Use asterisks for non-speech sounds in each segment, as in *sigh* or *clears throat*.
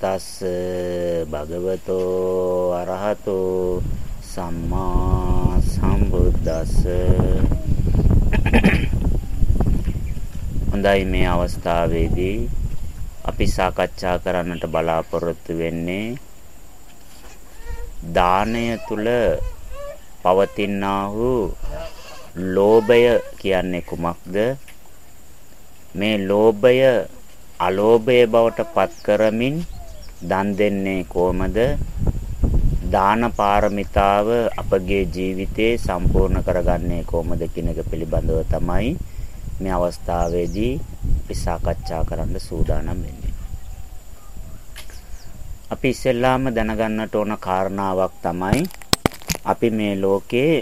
තස්ස භගවතෝ අරහතෝ සම්මා සම්බුද්දස්ස. හොඳයි මේ අවස්ථාවේදී අපි සාකච්ඡා කරන්නට බලාපොරොත්තු වෙන්නේ දානය තුල පවතිනා වූ ලෝභය කියන්නේ කුමක්ද? මේ ලෝභය අලෝභය බවට පත් කරමින් දන් දෙන්නේ කොහමද? දාන පාරමිතාව අපගේ ජීවිතේ සම්පූර්ණ කරගන්නේ කොහොමද කියන එක පිළිබඳව තමයි මේ අවස්ථාවේදී අපි සාකච්ඡා කරන්න සූදානම් වෙන්නේ. අපි ඉස්සෙල්ලාම දැනගන්නට ඕන කාරණාවක් තමයි අපි මේ ලෝකේ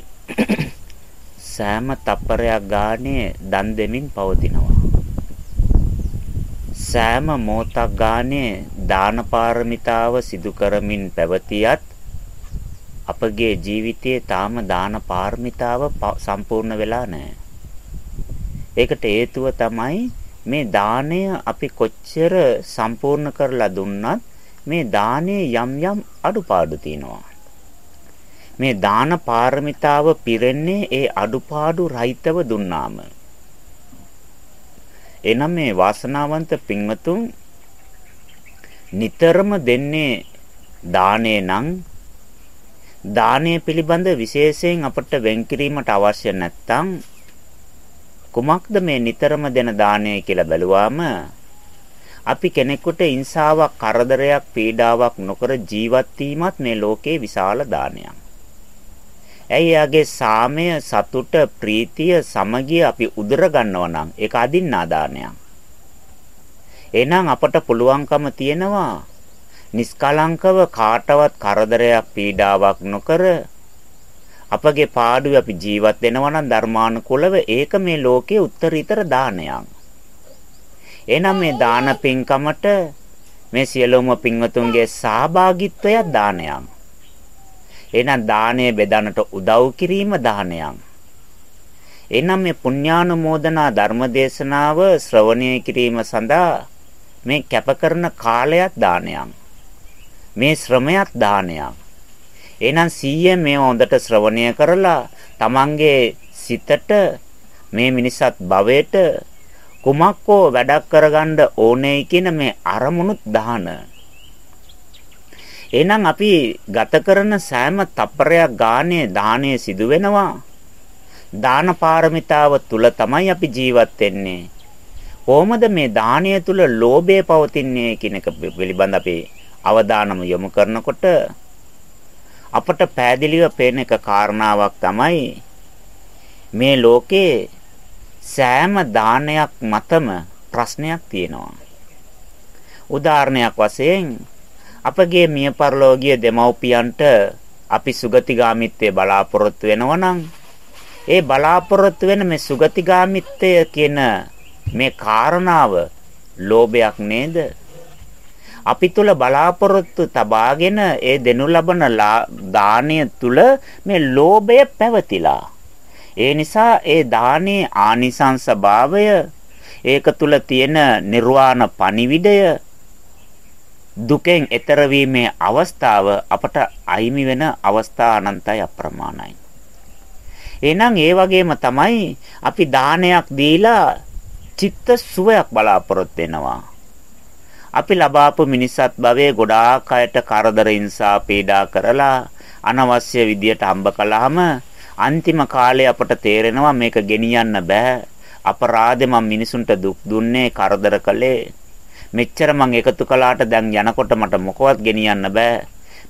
*clears throat* සෑම තප්පරයක් ගානේ දන් දෙමින් පවතිනවා. සෑම මොහොතක් ගානේ දාන පාරමිතාව සිදු කරමින් පැවතියත් අපගේ ජීවිතයේ තාම දාන පාරමිතාව සම්පූර්ණ වෙලා නැහැ. ඒකට හේතුව තමයි මේ දාණය අපි කොච්චර සම්පූර්ණ කරලා දුන්නත් මේ දානයේ යම් යම් අඩුපාඩු තියෙනවා. මේ දාන පාරමිතාව පිරෙන්නේ ඒ අඩුපාඩු රහිතව දුන්නාම. එනම් මේ වාසනාවන්ත පින්වතුන් නිතරම දෙන්නේ දානේ නම් දානය පිළිබඳ විශේෂයෙන් අපට වෙන්කිරීමට අවශ්‍ය නැත්නම් කුමක්ද මේ නිතරම දෙන දානය කියලා බැලුවාම අපි කෙනෙකුට ඉන්සාවක් කරදරයක් පීඩාවක් නොකර ජීවත් වීමත් මේ ලෝකේ විශාල දානයක්. ඇයි යාගේ සාමය, සතුට, ප්‍රීතිය, සමගිය අපි උදර ගන්නවා නම් ඒක අදින්නා දානයක්. එහෙනම් අපට පුළුවන්කම තියෙනවා නිස්කලංකව කාටවත් කරදරයක් පීඩාවක් නොකර අපගේ පාඩුවේ අපි ජීවත් වෙනවා නම් ධර්මානුකූලව ඒක මේ ලෝකයේ උත්තරීතර දානයක්. එහෙනම් මේ දාන පින්කමට මේ සියලුම පින්වතුන්ගේ සහභාගීත්වය දානයක්. එහෙනම් දාණය බෙදන්නට උදව් කිරීම දානයක්. එහෙනම් මේ පුණ්‍යානුමෝදනා ධර්මදේශනාව ශ්‍රවණය කිරීම සඳහා මේ කැපකරන කාලයක් දානයක්. මේ ශ්‍රමයක් දානයක්. එහෙනම් 100 මේ හොඳට ශ්‍රවණය කරලා තමන්ගේ සිතට මේ මිනිසත් භවයට කුමක්කෝ වැඩක් කරගන්න ඕනේ කියන මේ අරමුණුත් දාන එහෙනම් අපි ගත කරන සෑම තප්පරයක් ගානේ දාණය සිදු වෙනවා. දාන පාරමිතාව තුල තමයි අපි ජීවත් වෙන්නේ. කොහොමද මේ දාණය තුල ලෝභය පවතින්නේ කියන එක පිළිබඳ අපි අවධානම යොමු කරනකොට අපට පෑදිලිව පේන එක කාරණාවක් තමයි මේ ලෝකේ සෑම දානයක් මතම ප්‍රශ්නයක් තියෙනවා. උදාහරණයක් වශයෙන් අපගේ මිය පරලෝකීය දෙමව්පියන්ට අපි සුගතිගාමිත්වයේ බලාපොරොත්තු වෙනවා නම් ඒ බලාපොරොත්තු වෙන මේ සුගතිගාමිත්වය කියන මේ කාරණාව ලෝභයක් නේද? අපි තුල බලාපොරොත්තු තබාගෙන ඒ දෙනු ලබන දානය තුල මේ ලෝභය පැවතිලා. ඒ නිසා ඒ දානේ ආනිසංස භාවය ඒක තුල තියෙන නිර්වාණ පණිවිඩය දුකෙන් එතර වීමේ අවස්ථාව අපට අයිමි වෙන අවස්ථා අනන්තයි අප්‍රමාණයි. එහෙනම් ඒ වගේම තමයි අපි දානයක් දීලා චිත්ත සුවයක් බලාපොරොත්තු වෙනවා. අපි ලබාපු මිනිස්සත් භවයේ ගොඩාක් අයට කරදර ඉන්සා පීඩා කරලා අනවශ්‍ය විදියට හම්බ කළාම අන්තිම කාලේ අපට තේරෙනවා මේක ගෙනියන්න බෑ. අපරාධේ මම මිනිසුන්ට දුක් දුන්නේ කරදර කළේ මෙච්චර මං එකතු කළාට දැන් යනකොට මට මොකවත් ගෙනියන්න බෑ.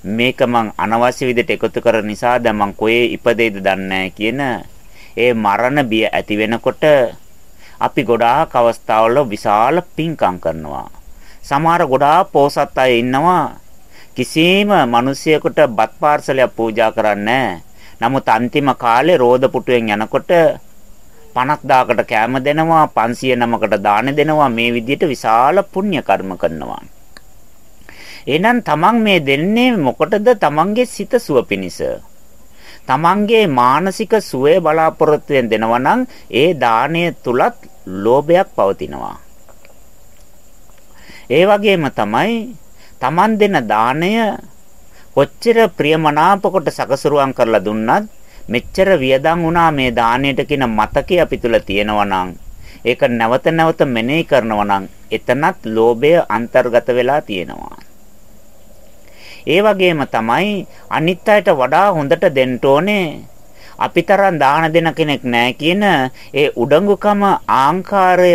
මේක මං අනවශ්‍ය විදිහට එකතු කර නිසා දැන් මං කොහේ ඉපදෙයිද දන්නේ කියන ඒ මරණ බිය ඇති වෙනකොට අපි ගොඩාක් අවස්ථාවල විශාල පින්කම් කරනවා. සමහර ගොඩාක් පෝසත් අය ඉන්නවා කිසිම මිනිසියෙකුට බත් පාර්සලයක් පූජා කරන්නේ නමුත් අන්තිම කාලේ රෝද පුටුවෙන් යනකොට 50000කට කෑම දෙනවා 500 නමකට දාන දෙනවා මේ විදිහට විශාල පුණ්‍ය කර්ම කරනවා. එහෙනම් තමන් මේ දෙන්නේ මොකටද? තමන්ගේ සිත සුව පිණිස. තමන්ගේ මානසික සුවය බලාපොරොත්තුෙන් දෙනවා නම් ඒ දාණය තුලත් ලෝභයක් පවතිනවා. ඒ වගේම තමයි Taman දෙන දාණය කොච්චර ප්‍රියමනාප කොට සකසරුවන් කරලා දුන්නත් මෙච්චර වියදම් වුණා මේ දාණයට කියන මතකේ අපි තුල තියෙනවා නම් ඒක නැවත නැවත මෙනෙහි කරනවා නම් එතනත් ලෝභය අන්තර්ගත වෙලා තියෙනවා. ඒ වගේම තමයි අනිත් අයට වඩා හොඳට දෙන්න ඕනේ අපිතරම් දාන දෙන කෙනෙක් නැහැ කියන ඒ උඩඟුකම ආංකාරය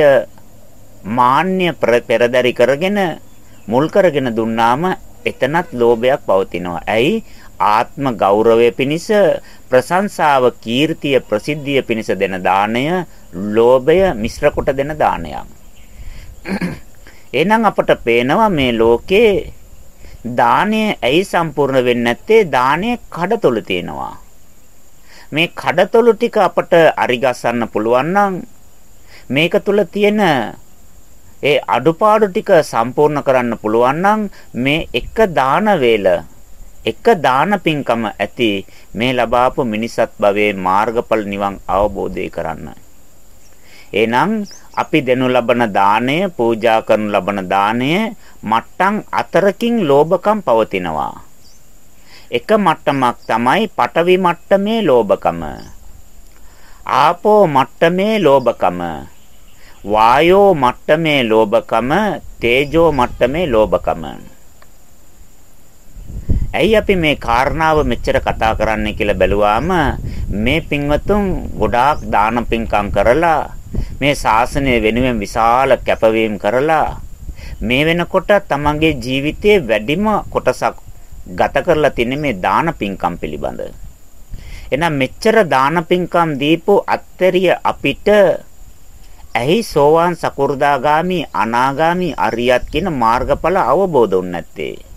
මාන්‍ය පෙරදරි කරගෙන මුල් කරගෙන දුන්නාම එතනත් ලෝභයක් පවතිනවා. ඇයි? ආත්ම ගෞරවය පිණිස ප්‍රශංසාව කීර්තිය ප්‍රසිද්ධිය පිණිස දෙන දාණය ලෝභය මිශ්‍ර කොට දෙන දානයක්. එහෙනම් අපට පේනවා මේ ලෝකේ දාණය ඇයි සම්පූර්ණ වෙන්නේ නැත්තේ දාණය කඩතොළු තියෙනවා. මේ කඩතොළු ටික අපට අරිගස්සන්න පුළුවන් නම් මේක තුල තියෙන ඒ අඩුපාඩු ටික සම්පූර්ණ කරන්න පුළුවන් නම් මේ එක දාන වේල එක දාන පින්කම ඇති මේ ලබාපු මිනිසත් භවයේ මාර්ගඵල නිවන් අවබෝධය කරන්න. එහෙනම් අපි දෙනු ලබන දාණය පූජා කරනු ලබන දාණය මට්ටම් අතරකින් ලෝභකම් පවතිනවා. එක මට්ටමක් තමයි පටවි මට්ටමේ ලෝභකම. ආපෝ මට්ටමේ ලෝභකම. වායෝ මට්ටමේ ලෝභකම, තේජෝ මට්ටමේ ලෝභකම. ඇයි අපි මේ කාරණාව මෙච්චර කතා කරන්නේ කියලා බැලුවාම මේ පින්වතුන් ගොඩාක් දාන පින්කම් කරලා මේ ශාසනය වෙනුවෙන් විශාල කැපවීම කරලා මේ වෙනකොට තමන්ගේ ජීවිතයේ වැඩිම කොටසක් ගත කරලා තින්නේ මේ දාන පින්කම් පිළිබඳ. එහෙනම් මෙච්චර දාන පින්කම් දීපු අත්තරිය අපිට ඇයි සෝවාන් සකු르දාගාමි අනාගාමි අරියත් කියන මාර්ගඵල අවබෝධ වුනේ නැත්තේ?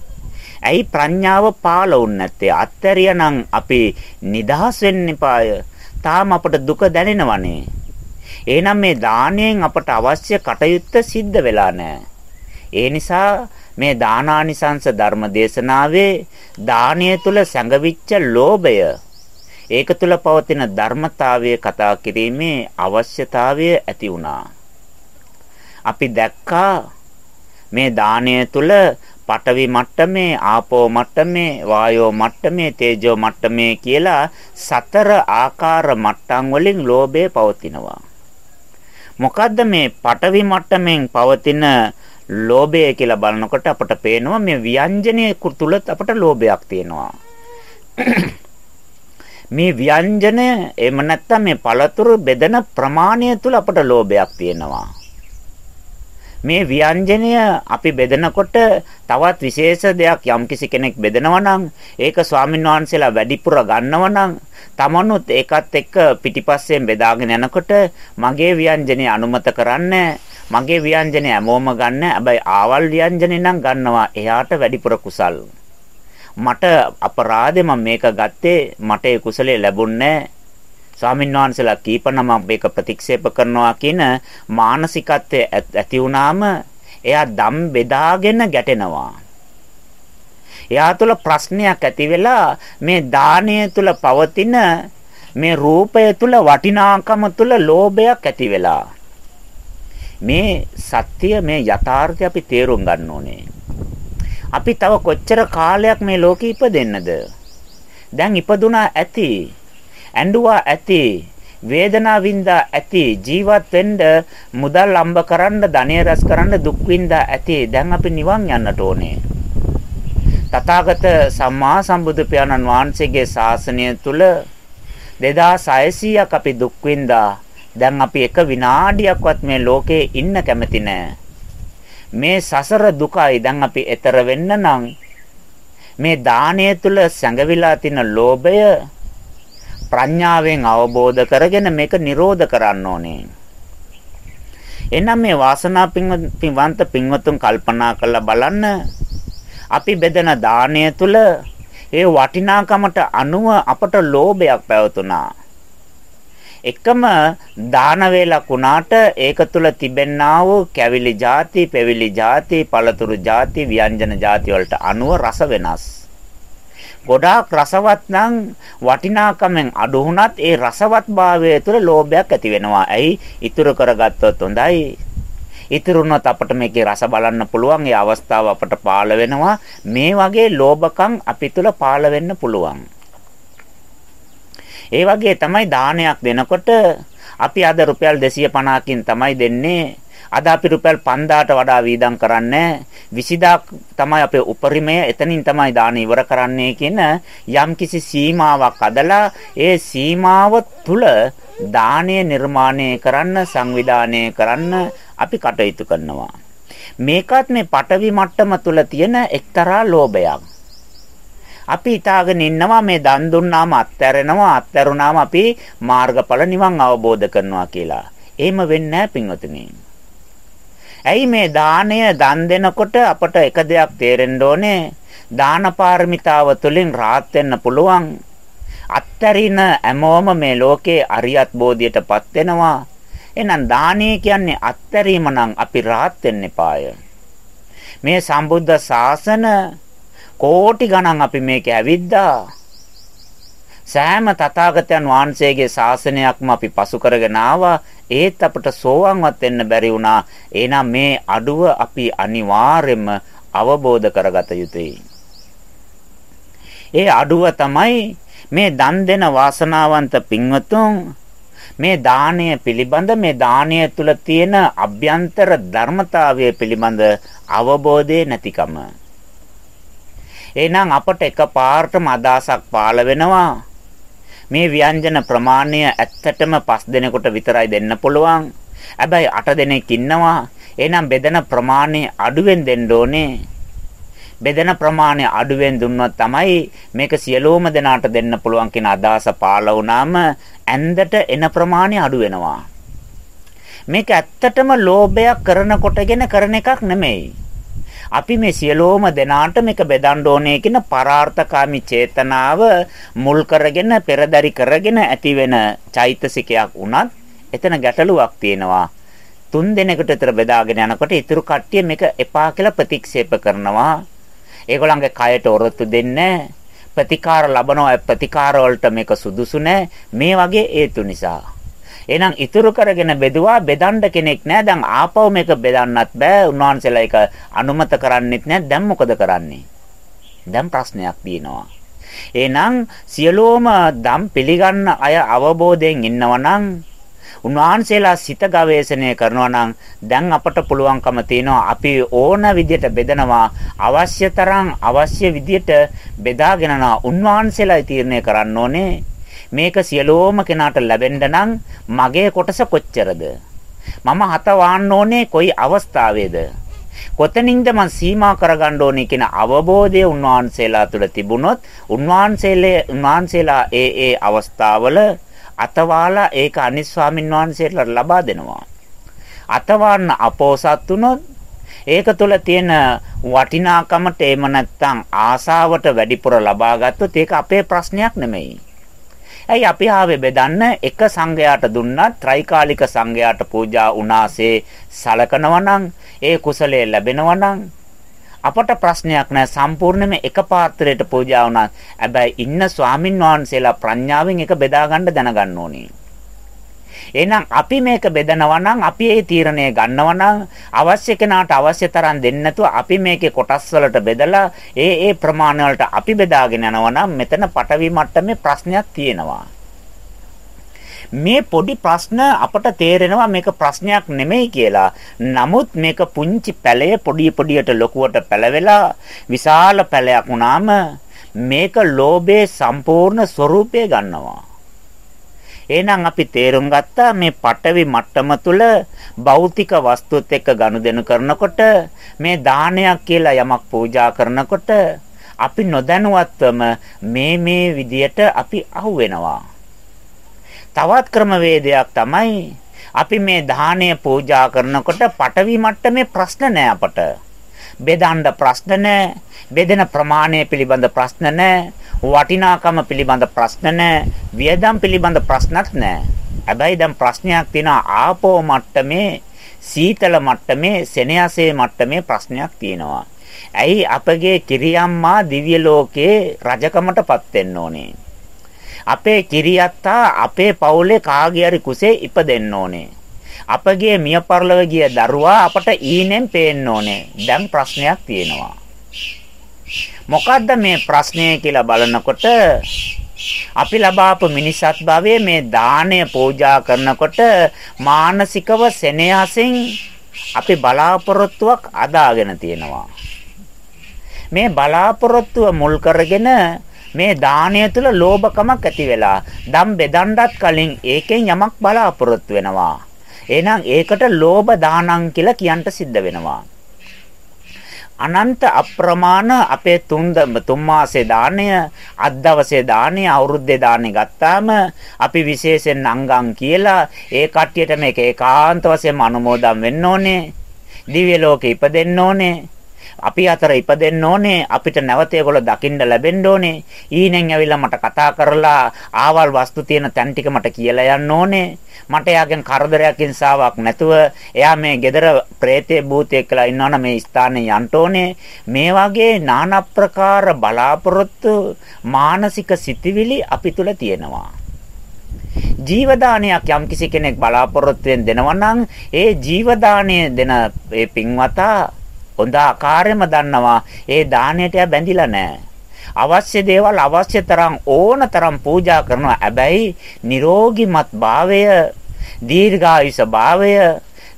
ඇයි ප්‍රඥාව පාළ වුනේ නැත්තේ? අත්තරිය නම් අපි නිදහස් වෙන්න එපාය. තාම අපට දුක දැනෙනවනේ. එහෙනම් මේ දාණයෙන් අපට අවශ්‍ය කටයුත්ත සිද්ධ වෙලා නැහැ. ඒ නිසා මේ දානානිසංස ධර්ම දේශනාවේ දානය තුල සැඟවිච්ච ලෝභය ඒක තුල පවතින ධර්මතාවය කතා කිරීමේ අවශ්‍යතාවය ඇති වුණා. අපි දැක්කා මේ දානය තුල පඨවි මට්ටමේ ආපෝ මට්ටමේ වායෝ මට්ටමේ තේජෝ මට්ටමේ කියලා සතර ආකාර මට්ටම් වලින් ලෝභය පවතිනවා. මොකද්ද මේ පඨවි මට්ටමින් පවතින ලෝභය කියලා බලනකොට අපට පේනවා මේ ව්‍යංජනයේ තුලත් අපට ලෝභයක් තියෙනවා. *clears throat* මේ ව්‍යංජනය එහෙම නැත්නම් මේ පළතුරු බෙදෙන ප්‍රමාණය තුල අපට ලෝභයක් තියෙනවා. මේ ව්‍යංජනය අපි බෙදනකොට තවත් විශේෂ දෙයක් යම්කිසි කෙනෙක් බෙදනවා නම් ඒක ස්වාමීන් වහන්සේලා වැඩිපුර ගන්නවා නම් තමනුත් ඒකත් එක්ක පිටිපස්සෙන් බෙදාගෙන යනකොට මගේ ව්‍යංජනේ අනුමත කරන්නේ මගේ ව්‍යංජනේ හැමෝම ගන්න. හැබැයි ආවල් ව්‍යංජනේ නම් ගන්නවා. එයාට වැඩිපුර කුසල්. මට අපරාධේ මම මේක ගත්තේ මට ඒ කුසලයේ ලැබුණේ ස්වාමීන් වහන්සේලා කීපනම මේක ප්‍රතික්ෂේප කරනවා කියන මානසිකත්වයේ ඇති වුණාම එයා දම් බෙදාගෙන ගැටෙනවා. එයා තුළ ප්‍රශ්නයක් ඇති වෙලා මේ දානය තුළ පවතින මේ රූපය තුළ වටිනාකම තුළ ලෝභයක් ඇති වෙලා මේ සත්‍ය මේ යථාර්ථය අපි තේරුම් ගන්න ඕනේ. අපි තව කොච්චර කාලයක් මේ ලෝකෙ ඉපදෙන්නද? දැන් ඉපදුනා ඇති. ඇඬුවා ඇති. වේදනාව වින්දා ඇති. ජීවත් වෙන්න මුදල් අම්බ කරන්න, ධනය රැස් කරන්න දුක් වින්දා ඇති. දැන් අපි නිවන් යන්නට ඕනේ. තථාගත සම්මා සම්බුදු පියාණන් වහන්සේගේ ශාසනය තුල 2600ක් අපි දුක් වින්දා දැන් අපි එක විනාඩියක්වත් මේ ලෝකේ ඉන්න කැමති මේ සසර දුකයි දැන් අපි එතර වෙන්න නම් මේ දානය තුල සැඟවිලා තියෙන ලෝභය ප්‍රඥාවෙන් අවබෝධ කරගෙන මේක නිරෝධ කරන්න ඕනේ. එනම් මේ වාසනා පින්වන්ත පින්වතුන් කල්පනා කරලා බලන්න අපි බෙදෙන දාණය තුල ඒ වටිනාකමට අනුව අපට ලෝභයක් පැවතුණා. එකම දාන වේලක් වුණාට ඒක තුල තිබෙන්නා වූ කැවිලි ಜಾති, පෙවිලි ಜಾති, පළතුරු ಜಾති, ව්‍යංජන ಜಾති වලට අනුව රස වෙනස්. ගොඩාක් රසවත් නම් වටිනාකමෙන් අඩු වුණත් ඒ රසවත් භාවය තුළ ලෝභයක් ඇති වෙනවා. ඇයි? ඉතුරු කරගත්තොත් හොඳයි. ඉතිරුණොත් අපිට මේකේ රස බලන්න පුළුවන්. ඒ අවස්ථාව අපට පාළ වෙනවා. මේ වගේ ලෝභකම් අපි තුල පාළ වෙන්න පුළුවන්. ඒ වගේ තමයි දානයක් දෙනකොට අපි අද රුපියල් 250කින් තමයි දෙන්නේ. අද අපි රුපියල් 5000ට වඩා වීදම් කරන්නේ 20000 තමයි අපේ උපරිමය එතනින් තමයි දාන ඉවර කරන්නේ කියන යම්කිසි සීමාවක් අදලා ඒ සීමාව තුල දානය නිර්මාණය කරන්න සංවිධානය කරන්න අපි කටයුතු කරනවා මේකත් මේ පටවි මට්ටම තුල තියෙන එක්තරා ලෝභයක් අපි හිතාගෙන ඉන්නවා මේ දන් දුන්නාම අත්හැරෙනවා අත්හැරුණාම අපි මාර්ගඵල නිවන් අවබෝධ කරනවා කියලා. එහෙම වෙන්නේ නැහැ පින්වතුනි. ඇයි මේ දාණය දන් දෙනකොට අපට එක දෙයක් තේරෙන්න ඕනේ? දාන පාරමිතාව තුළින් rahat වෙන්න පුළුවන්. අත්තරින හැමෝම මේ ලෝකේ අරියත් බෝධියටපත් වෙනවා. එහෙනම් දානීය කියන්නේ අත්තරීම නම් අපි rahat වෙන්න එපාය. මේ සම්බුද්ධ ශාසන කෝටි ගණන් අපි මේක ඇවිද්දා. සෑම තථාගතයන් වහන්සේගේ ශාසනයක්ම අපි පසු කරගෙන ආවා. ඒත් අපට සෝවන්වත් වෙන්න බැරි වුණා. එහෙනම් මේ අඩුව අපි අනිවාර්යයෙන්ම අවබෝධ කරගත යුතුයි. ඒ අඩුව තමයි මේ දන් දෙන වාසනාවන්ත පින්වතුන් මේ දාණය පිළිබඳ මේ දාණය තුල තියෙන අභ්‍යන්තර ධර්මතාවය පිළිබඳ අවබෝධය නැතිකම. එහෙනම් අපට එකපාරටම අදහසක් පාළ වෙනවා. මේ ව්‍යංජන ප්‍රමාණය ඇත්තටම පස් දෙනෙකුට විතරයි දෙන්න පුළුවන්. හැබැයි අට දෙනෙක් ඉන්නවා. එහෙනම් බෙදෙන ප්‍රමාණය අඩුවෙන් දෙන්න ඕනේ. බෙදෙන ප්‍රමාණය අඩුවෙන් දුන්නොත් තමයි මේක සියලුම දෙනාට දෙන්න පුළුවන් කියන අදහස පාළ වුණාම ඇන්දට එන ප්‍රමාණය අඩු වෙනවා. මේක ඇත්තටම ලෝභයක් කරනකොටගෙන කරන එකක් නෙමෙයි. අපි මේ සියලෝම දෙනාට මේක බෙදන්න ඕනේ කියන පරාර්ථකාමී චේතනාව මුල් කරගෙන පෙරදරි කරගෙන ඇතිවෙන චෛතසිකයක් උනත් එතන ගැටලුවක් තියෙනවා. තුන් දෙනෙකුට විතර බෙදාගෙන යනකොට ඉතුරු කට්ටිය මේක එපා කියලා ප්‍රතික්ෂේප කරනවා. ඒගොල්ලන්ගේ කයට ඔරොත්තු දෙන්නේ ප්‍රතිකාර ලබනවා ප්‍රතිකාර වලට මේක සුදුසු මේ වගේ හේතු නිසා එහෙනම් ඉතුරු කරගෙන බෙදුවා බෙදන්න කෙනෙක් නැහැ. දැන් ආපහු මේක බෙදන්නත් බෑ. උන්වහන්සේලා ඒක අනුමත කරන්නෙත් නැහැ. දැන් මොකද කරන්නේ? දැන් ප්‍රශ්නයක් තියෙනවා. එහෙනම් සියලෝම දම් පිළිගන්න අය අවබෝධයෙන් ඉන්නවනම් උන්වහන්සේලා සිත ගවේෂණය කරනවා නම් දැන් අපට පුළුවන්කම තියෙනවා අපි ඕන විදියට බෙදනවා අවශ්‍ය තරම් අවශ්‍ය විදියට බෙදාගෙන නා උන්වහන්සේලා තීරණය කරන්න ඕනේ මේක සියලෝම කෙනාට ලැබෙන්න නම් මගේ කොටස කොච්චරද? මම හත වාන්න ඕනේ කොයි අවස්ථාවේද? කොතනින්ද මං සීමා කරගන්න ඕනේ කියන අවබෝධය උන්වහන්සේලා තුළ තිබුණොත් උන්වහන්සේලේ උන්වහන්සේලා ඒ ඒ අවස්ථාවල අතවාලා ඒක අනිත් ස්වාමින් වහන්සේලා ලබා දෙනවා. අතවාන්න අපෝසත් වුණොත් ඒක තුළ තියෙන වටිනාකමට එහෙම නැත්නම් ආසාවට වැඩිපුර ලබා ගත්තොත් ඒක අපේ ප්‍රශ්නයක් නෙමෙයි. ඇයි අපි ආවේ බෙදන්න එක සංඝයාට දුන්නත් ත්‍රිකාලික සංඝයාට පූජා උනාසේ සලකනවා නම් ඒ කුසලයේ ලැබෙනවා නම් අපට ප්‍රශ්නයක් නැහැ සම්පූර්ණයෙන්ම එක පාත්‍රයට පූජා වුණා. හැබැයි ඉන්න ස්වාමින් වහන්සේලා ප්‍රඥාවෙන් එක බෙදා ගන්න දැනගන්න ඕනේ. එහෙනම් අපි මේක බෙදනවා නම් අපි ඒ තීරණය ගන්නවා නම් අවශ්‍ය කෙනාට අවශ්‍ය තරම් දෙන්න නැතුව අපි මේකේ කොටස් වලට බෙදලා ඒ ඒ ප්‍රමාණ වලට අපි බෙදාගෙන යනවා නම් මෙතන පටවි මට්ටමේ ප්‍රශ්නයක් තියෙනවා. මේ පොඩි ප්‍රශ්න අපට තේරෙනවා මේක ප්‍රශ්නයක් නෙමෙයි කියලා. නමුත් මේක පුංචි පැලය පොඩි පොඩියට ලොකුවට පැලවෙලා විශාල පැලයක් වුණාම මේක ලෝභයේ සම්පූර්ණ ස්වરૂපය ගන්නවා. එහෙනම් අපි තේරුම් ගත්තා මේ පටවි මට්ටම තුල භෞතික වස්තුත් එක්ක ගනුදෙනු කරනකොට මේ දානයක් කියලා යමක් පූජා කරනකොට අපි නොදැනුවත්වම මේ මේ විදියට අපි අහු වෙනවා. තවත් ක්‍රමවේදයක් තමයි අපි මේ දානය පූජා කරනකොට පටවි මට්ටමේ ප්‍රශ්න නෑ අපට. බෙදන්න ප්‍රශ්න නෑ. බෙදෙන ප්‍රමාණය පිළිබඳ ප්‍රශ්න නෑ. වටිනාකම පිළිබඳ ප්‍රශ්න නැහැ. වියදම් පිළිබඳ ප්‍රශ්නත් නැහැ. හැබැයි දැන් ප්‍රශ්නයක් තියෙනවා ආපෝ මට්ටමේ සීතල මට්ටමේ සෙනෙහසේ මට්ටමේ ප්‍රශ්නයක් තියෙනවා. ඇයි අපගේ කිරියම්මා දිව්‍ය ලෝකේ රජකමටපත් වෙන්න ඕනේ? අපේ කිරියත්තා අපේ පවුලේ කාගේ හරි කුසේ ඉපදෙන්න ඕනේ. අපගේ මිය පරලව ගිය දරුවා අපට ඊනෙන් පේන්න ඕනේ. දැන් ප්‍රශ්නයක් තියෙනවා. මොකද්ද මේ ප්‍රශ්නය කියලා බලනකොට අපි ලබාපු මිනිසත් භවයේ මේ දාණය පූජා කරනකොට මානසිකව සෙනෙහසින් අපි බලාපොරොත්තුවක් අදාගෙන තියෙනවා. මේ බලාපොරොත්තුව මුල් කරගෙන මේ දාණය තුල ලෝභකමක් ඇති වෙලා දම් බෙදන්නත් කලින් ඒකෙන් යමක් බලාපොරොත්තු වෙනවා. එහෙනම් ඒකට ලෝභ දානං කියලා කියන්න සිද්ධ වෙනවා. අනන්ත අප්‍රමාණ අපේ තුන් තුන් මාසේ දාණය අත් දවසේ දාණය අවුරුද්දේ දාණය ගත්තාම අපි විශේෂයෙන් අංගම් කියලා ඒ කට්ටියට මේක ඒකාන්ත වශයෙන්ම අනුමෝදන් වෙන්න ඕනේ දිව්‍ය ලෝකෙ ඉපදෙන්න ඕනේ අපි අතර ඉපදෙන්න ඕනේ අපිට නැවත ඒගොල්ලෝ දකින්න ලැබෙන්න ඕනේ. ඊනෙන් ඇවිල්ලා මට කතා කරලා ආවල් වස්තු තියෙන තැන් ටික මට කියලා යන්න ඕනේ. මට එයාගෙන් කරදරයක් හිංසාවක් නැතුව එයා මේ gedara ප්‍රේතේ භූතයෙක් කියලා ඉන්නවනම් මේ ස්ථානේ යන්න ඕනේ. මේ වගේ নানা ප්‍රකාර බලාපොරොත්තු මානසික සිතිවිලි අපි තුල තියෙනවා. ජීවදානයක් යම්කිසි කෙනෙක් බලාපොරොත්තුෙන් දෙනවා නම් ඒ ජීවදානය දෙන ඒ පින්වතා හොඳ ආකාරයෙන්ම දන්නවා ඒ දාණයට බැඳිලා නැහැ. අවශ්‍ය දේවල් අවශ්‍ය තරම් ඕන තරම් පූජා කරනවා. හැබැයි නිරෝගිමත් භාවය, දීර්ඝායුෂ භාවය,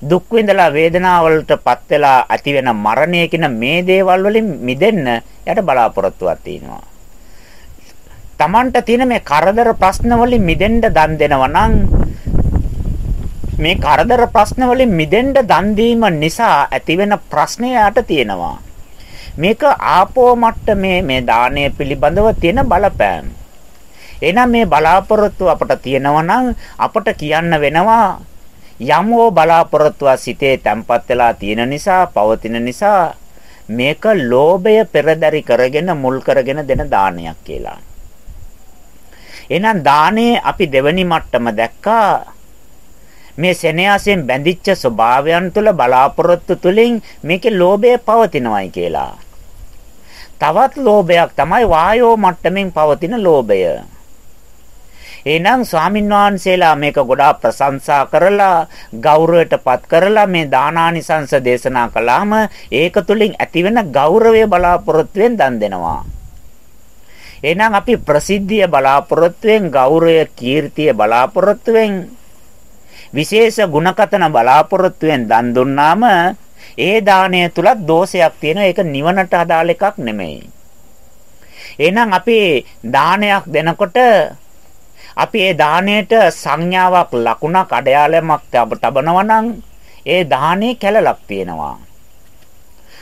දුක් විඳලා වේදනාවලටපත් වෙලා ඇති වෙන මරණය කියන මේ දේවල් වලින් මිදෙන්න යට බලාපොරොත්තුවක් තියෙනවා. Tamanට තියෙන මේ කරදර ප්‍රශ්න වලින් මිදෙන්න දන් දෙනවා නම් මේ කරදර ප්‍රශ්න වලින් මිදෙන්න දන් දීම නිසා ඇතිවෙන ප්‍රශ්නයට තියෙනවා. මේක ආපෝ මට්ටමේ මේ දාණය පිළිබඳව තියෙන බලපෑම. එහෙනම් මේ බලාපොරොත්තු අපට තියෙනවා නම් අපට කියන්න වෙනවා යම්ෝ බලාපොරොත්තුව සිතේ තැම්පත් වෙලා තියෙන නිසා පවතින නිසා මේක ලෝභය පෙරදරි කරගෙන මුල් කරගෙන දෙන දානයක් කියලා. එහෙනම් දානේ අපි දෙවනි මට්ටම දැක්කා මේ සෙනෙහසෙන් බැඳිච්ච ස්වභාවයන් තුළ බලාපොරොත්තු තුලින් මේකේ ලෝභය පවතිනවායි කියලා. තවත් ලෝභයක් තමයි වායෝ මට්ටමින් පවතින ලෝභය. එහෙනම් ස්වාමින් වහන්සේලා මේක ගොඩාක් ප්‍රශංසා කරලා ගෞරවයටපත් කරලා මේ දානානිසංස දේශනා කළාම ඒක තුලින් ඇතිවෙන ගෞරවය බලාපොරොත්තුෙන් දන් දෙනවා. එහෙනම් අපි ප්‍රසිද්ධිය බලාපොරොත්තුෙන් ගෞරවය කීර්තිය බලාපොරොත්තුෙන් විශේෂ ಗುಣකතන බලාපොරොත්තුෙන් දන් දුන්නාම ඒ දාණය තුලත් දෝෂයක් තියෙනවා. ඒක නිවනට අදාළ එකක් නෙමෙයි. එහෙනම් අපි දානයක් දෙනකොට අපි ඒ දාණයට සංඥාවක් ලකුණක් අඩයාලමක් තබනවා නම් ඒ දානේ කැලලක් තියෙනවා.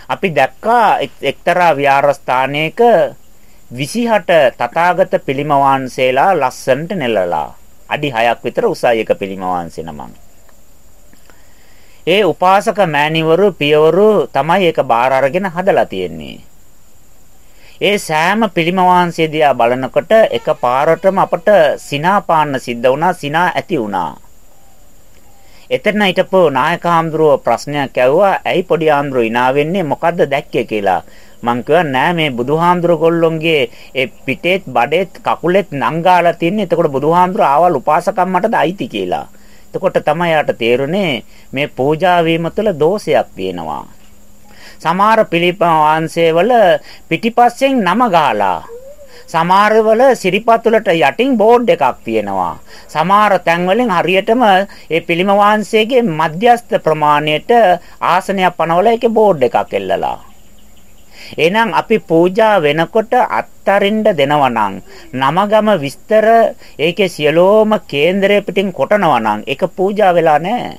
අපි දැක්කා එක්තරා විහාරස්ථානයක 28 තථාගත පිළිම වහන්සේලා ලස්සනට නෙලලා අඩි 6ක් විතර උසයි එක පිළිම වහන්සේ නමක්. ඒ උපාසක මෑණිවරු පියවරු තමයි ඒක බාර අරගෙන හදලා තියෙන්නේ. ඒ සෑම පිළිම වහන්සේ දිහා බලනකොට එක පාරටම අපට සිනා පාන්න සිද්ධ වුණා සිනා ඇති වුණා. එතන හිටපු නායක හාමුදුරුව ප්‍රශ්නයක් ඇහුවා ඇයි පොඩි හාමුදුරුව ඉනා වෙන්නේ මොකද්ද දැක්කේ කියලා. මං කිව්වා නෑ මේ බුදුහාමුදුර ගොල්ලොන්ගේ ඒ පිටේත් බඩේත් කකුලෙත් නංගාලා තින්නේ. එතකොට බුදුහාමුදුර ආවල් උපාසකම් මටද අයිති කියලා. එතකොට තමයි යාට තේරුනේ මේ පූජා වීම තුළ දෝෂයක් තියෙනවා. සමහර පිළිපන් වහන්සේවල පිටිපස්සෙන් නම ගාලා සමහරවල සිරිපතුලට යටින් බෝඩ් එකක් තියෙනවා. සමහර තැන්වලින් හරියටම ඒ පිළිම වහන්සේගේ මධ්‍යස්ථ ප්‍රමාණයට ආසනයක් පනවලා ඒකේ බෝඩ් එකක් එල්ලලා. එහෙනම් අපි පූජා වෙනකොට අත්තරින්න දෙනවා නම් නමගම විස්තර ඒකේ සියලෝම කේන්දරය පිටින් කොටනවා නම් ඒක පූජා වෙලා නැහැ.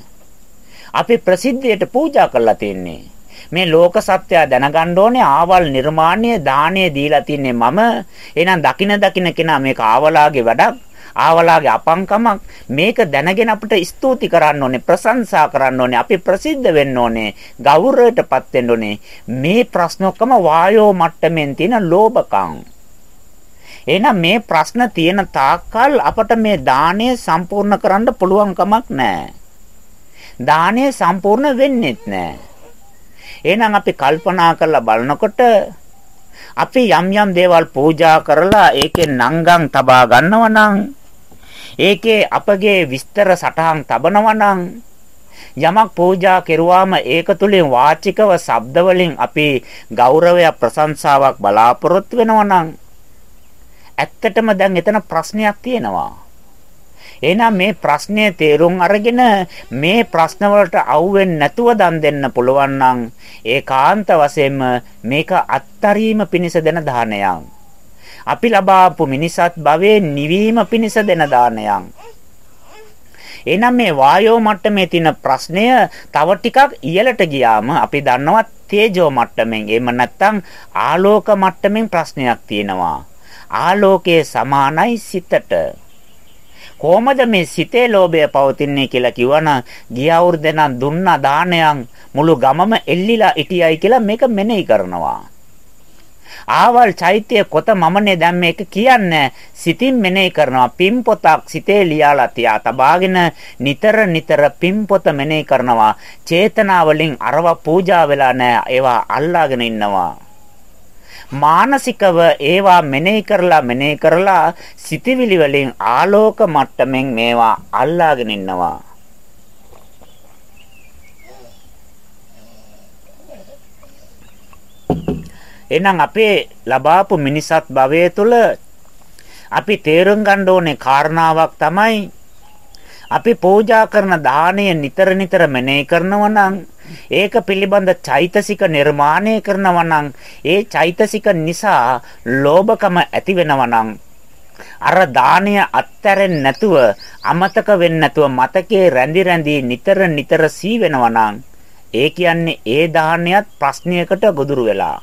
අපි ප්‍රසිද්ධියට පූජා කරලා තින්නේ. මේ ලෝක සත්‍යය දැනගන්න ඕනේ ආවල් නිර්මාණය දාණය දීලා තින්නේ මම. එහෙනම් දකින දකින කෙනා මේක ආවලාගේ වැඩක්. ආවලාගේ අපංකමක් මේක දැනගෙන අපිට ස්තුති කරන්න ඕනේ ප්‍රශංසා කරන්න ඕනේ අපි ප්‍රසිද්ධ වෙන්න ඕනේ ගෞරවයටපත් වෙන්න ඕනේ මේ ප්‍රශ්න ඔක්කොම වායෝ මට්ටමින් තියෙන ලෝභකම් එහෙනම් මේ ප්‍රශ්න තියෙන තාක්කල් අපට මේ දාණය සම්පූර්ණ කරන්න පුළුවන් කමක් නැහැ. දාණය සම්පූර්ණ වෙන්නේත් නැහැ. එහෙනම් අපි කල්පනා කරලා බලනකොට අපි යම් යම් දේවල් පූජා කරලා ඒකේ නංගම් තබා ගන්නවා නම් ඒකේ අපගේ විස්තර සටහන් තබනවා නම් යමක් පූජා කෙරුවාම ඒක තුලින් වාචිකව ශබ්ද වලින් අපි ගෞරවය ප්‍රශංසාවක් බලාපොරොත්තු වෙනවා නම් ඇත්තටම දැන් එතන ප්‍රශ්නයක් තියෙනවා. එහෙනම් මේ ප්‍රශ්නය තේරුම් අරගෙන මේ ප්‍රශ්න වලට අවුෙන්නේ නැතුව දන් දෙන්න පුළුවන් නම් ඒකාන්ත වශයෙන්ම මේක අත්තරීම පිණිස දෙන දානයක්. අපි ලබාපු මිනිසත් භවයේ නිවීම පිණිස දෙන දානයක්. එහෙනම් මේ වායෝ මට්ටමේ තියෙන ප්‍රශ්නය තව ටිකක් ඉහළට ගියාම අපි දන්නවා තේජෝ මට්ටමින් එහෙම නැත්නම් ආලෝක මට්ටමින් ප්‍රශ්නයක් තියෙනවා. ආලෝකයේ සමානයි සිතට. කොහොමද මේ සිතේ ලෝභය පවතින්නේ කියලා කිව්වනම් ගිය අවුරුද්දෙනම් දුන්නා දානයක් මුළු ගමම එල්ලිලා හිටියයි කියලා මේක මෙනෙහි කරනවා. ආවල් චෛත්‍ය කොත මමනේ දැන් මේක කියන්නේ? සිතින් මෙනෙහි කරනවා. පින් පොතක් සිතේ ලියාලා තියා තබාගෙන නිතර නිතර පින් පොත මෙනෙහි කරනවා. චේතනාවලින් අරව පූජා වෙලා නැහැ. ඒවා අල්ලාගෙන ඉන්නවා. මානසිකව ඒවා මෙනෙහි කරලා මෙනෙහි කරලා සිතවිලි වලින් ආලෝක මට්ටමින් මේවා අල්ලාගෙන ඉන්නවා. එහෙනම් අපේ ලබාපු මිනිසත් භවයේ තුල අපි තේරුම් ගන්න ඕනේ කාරණාවක් තමයි අපි පූජා කරන දාණය නිතර නිතර මෙනෙහි කරනවා නම් ඒක පිළිබඳ චෛතසික නිර්මාණය කරනවා නම් ඒ චෛතසික නිසා ලෝභකම ඇති වෙනවා නම් අර දාණය අත්හැරෙන්නේ නැතුව අමතක වෙන්නේ නැතුව මතකයේ රැඳි රැඳි නිතර නිතර සී වෙනවා නම් ඒ කියන්නේ ඒ දාහණයත් ප්‍රශ්නයකට ගොදුරු වෙලා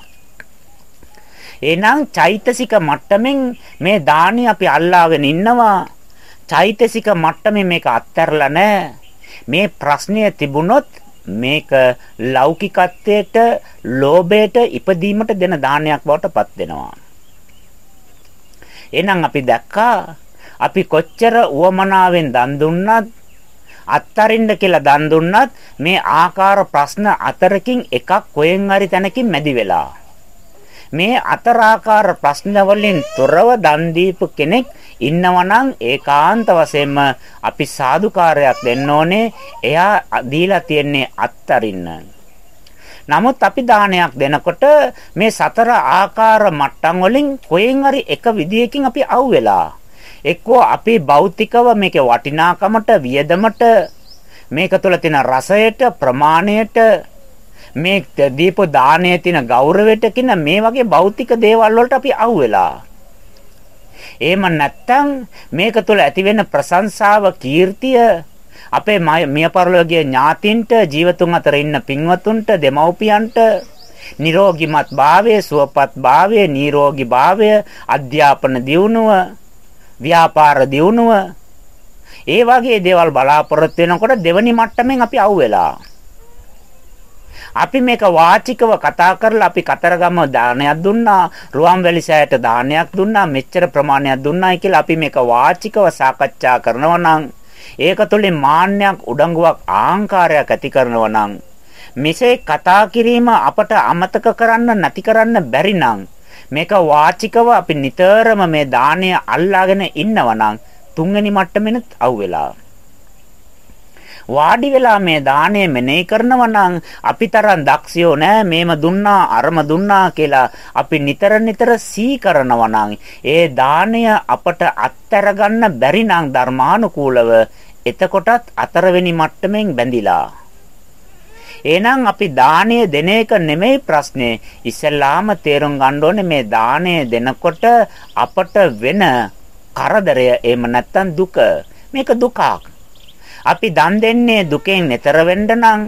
එහෙනම් චෛතසික මට්ටමින් මේ දාණي අපි අල්ලාගෙන ඉන්නවා චෛතසික මට්ටමේ මේක අත්හැරලා නැහැ. මේ ප්‍රශ්නය තිබුණොත් මේක ලෞකිකත්වයට, ලෝභයට ඉපදීමට දෙන දානයක් බවට පත් වෙනවා. එහෙනම් අපි දැක්කා අපි කොච්චර උවමනාවෙන් දන් දුන්නත් අත්තරින්න කියලා දන් දුන්නත් මේ ආකාර ප්‍රශ්න අතරකින් එකක් කොහෙන් හරි තැනකින් මැදි වෙලා මේ අතරාකාර ප්‍රශ්න වලින් තොරව දන් දීපු කෙනෙක් ඉන්නවනම් ඒකාන්ත වශයෙන්ම අපි සාදුකාරයක් දෙන්න ඕනේ. එයා දීලා තියන්නේ අත්තරින්න. නමුත් අපි දානයක් දෙනකොට මේ සතර ආකාර මට්ටම් වලින් කොහෙන් හරි එක විදියකින් අපි අවු වෙලා එක්කෝ අපි භෞතිකව මේකේ වටිනාකමට වියදමට මේක තුළ තියෙන රසයට ප්‍රමාණයට මේ දීප දානයේ තියෙන ගෞරවයට කියන මේ වගේ භෞතික දේවල් වලට අපි අහුවෙලා. එහෙම නැත්තම් මේක තුළ ඇතිවෙන ප්‍රශංසාව කීර්තිය අපේ මිය පරලෝකීය ඥාතින්ට ජීවතුන් අතර ඉන්න පින්වතුන්ට දෙමව්පියන්ට නිරෝගිමත් භාවය සුවපත් භාවය නිරෝගී භාවය අධ්‍යාපන දියුණුව ව්‍යාපාර දියුණුව ඒ වගේ දේවල් බලාපොරොත්තු වෙනකොට දෙවනි මට්ටමින් අපි අවුවෙලා අපි මේක වාචිකව කතා කරලා අපි කතරගම දානයක් දුන්නා රුවන්වැලි සෑයට දානයක් දුන්නා මෙච්චර ප්‍රමාණයක් දුන්නායි කියලා අපි මේක වාචිකව සාකච්ඡා කරනවා නම් ඒක තුළින් මාන්නයක් උඩඟුවක් ආහංකාරයක් ඇති කරනවා නම් මෙසේ කතා කිරීම අපට අමතක කරන්න නැති කරන්න බැරි නම් මේක වාචිකව අපි නිතරම මේ දාණය අල්ලාගෙන ඉන්නවා නම් තුන්වෙනි මට්ටමෙත් අවුවෙලා. වාඩි වෙලා මේ දාණය මෙනෙහි කරනවා නම් අපිතරම් දක්ෂයෝ නෑ මේම දුන්නා අරම දුන්නා කියලා අපි නිතර නිතර සී කරනවා නම් ඒ දාණය අපට අත්තර ගන්න බැරි නම් ධර්මානුකූලව එතකොටත් අතරවෙනි මට්ටමින් බැඳිලා එහෙනම් අපි දාණය දෙන එක නෙමෙයි ප්‍රශ්නේ. ඉස්සෙල්ලාම තේරුම් ගන්න ඕනේ මේ දාණය දෙනකොට අපට වෙන කරදරය එහෙම නැත්නම් දුක. මේක දුකක්. අපි දන් දෙන්නේ දුකෙන් එතර වෙන්න නම්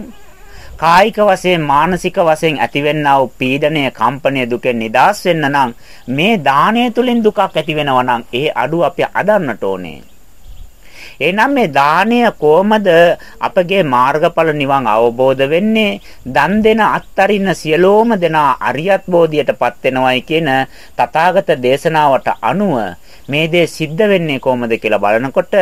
කායික වශයෙන් මානසික වශයෙන් ඇතිවෙනා වූ පීඩනය කම්පනය දුකෙන් නිදහස් වෙන්න නම් මේ දාණය තුලින් දුකක් ඇති වෙනවා නම් ඒ අඩුව අපි අදන්නට ඕනේ. එහෙනම් මේ දාණය කොහමද අපගේ මාර්ගඵල නිවන් අවබෝධ වෙන්නේ? දන් දෙන අත්තරින සියලෝම දෙනා අරියත් බෝධියටපත් වෙනවයි කියන තථාගත දේශනාවට අනුව මේ දේ සිද්ධ වෙන්නේ කොහොමද කියලා බලනකොට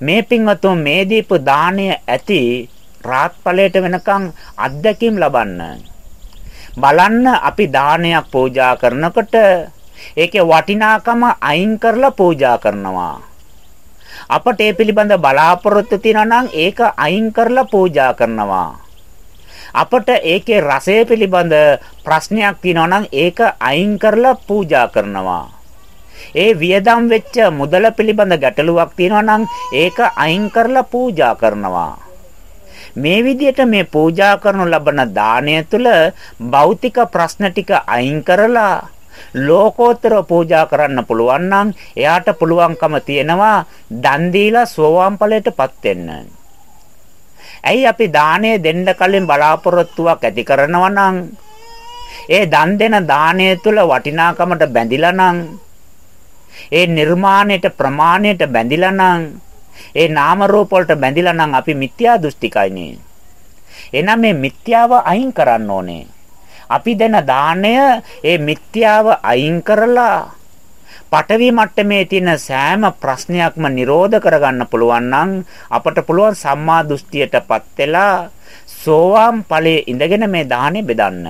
මේ පින්වතුන් මේ දීප දාණය ඇති රාත්පලයට වෙනකන් අත්දැකීම් ලබන්න. බලන්න අපි දානයක් පූජා කරනකොට ඒකේ වටිනාකම අයින් කරලා පූජා කරනවා. අපට ඒ පිළිබඳ බලාපොරොත්තු තියනවා නම් ඒක අයින් කරලා පූජා කරනවා. අපට ඒකේ රසය පිළිබඳ ප්‍රශ්නයක් තියෙනවා නම් ඒක අයින් කරලා පූජා කරනවා. ඒ වියදම් වෙච්ච මුදල පිළිබඳ ගැටලුවක් තියෙනවා නම් ඒක අයින් කරලා පූජා කරනවා. මේ විදිහට මේ පූජා කරනු ලබන දාණය තුළ භෞතික ප්‍රශ්න ටික අයින් කරලා ලෝකෝත්තර පූජා කරන්න පුළුවන් නම් එයාට පුළුවන්කම තියෙනවා දන් දීලා සෝවාන් ඵලයටපත් වෙන්න. ඇයි අපි දාණය දෙන්න කලින් බලාපොරොත්තුවක් ඇති කරනවා නම් ඒ දන් දෙන දාණය තුල වටිනාකමට බැඳිලා නම් ඒ නිර්මාණයට ප්‍රමාණයට බැඳිලා නම් ඒ නාම රූප වලට බැඳිලා නම් අපි මිත්‍යා දෘෂ්ටිකයිනේ. එහෙනම් මේ මිත්‍යාව අයින් කරන්න ඕනේ. අපි දෙන දාණය ඒ මිත්‍යාව අයින් කරලා පටවි මට්ටමේ තියෙන සෑම ප්‍රශ්නයක්ම නිරෝධ කරගන්න පුළුවන් නම් අපට පුළුවන් සම්මා දෘෂ්ටියටපත් වෙලා සෝවාන් ඵලයේ ඉඳගෙන මේ දාහනේ බෙදන්න.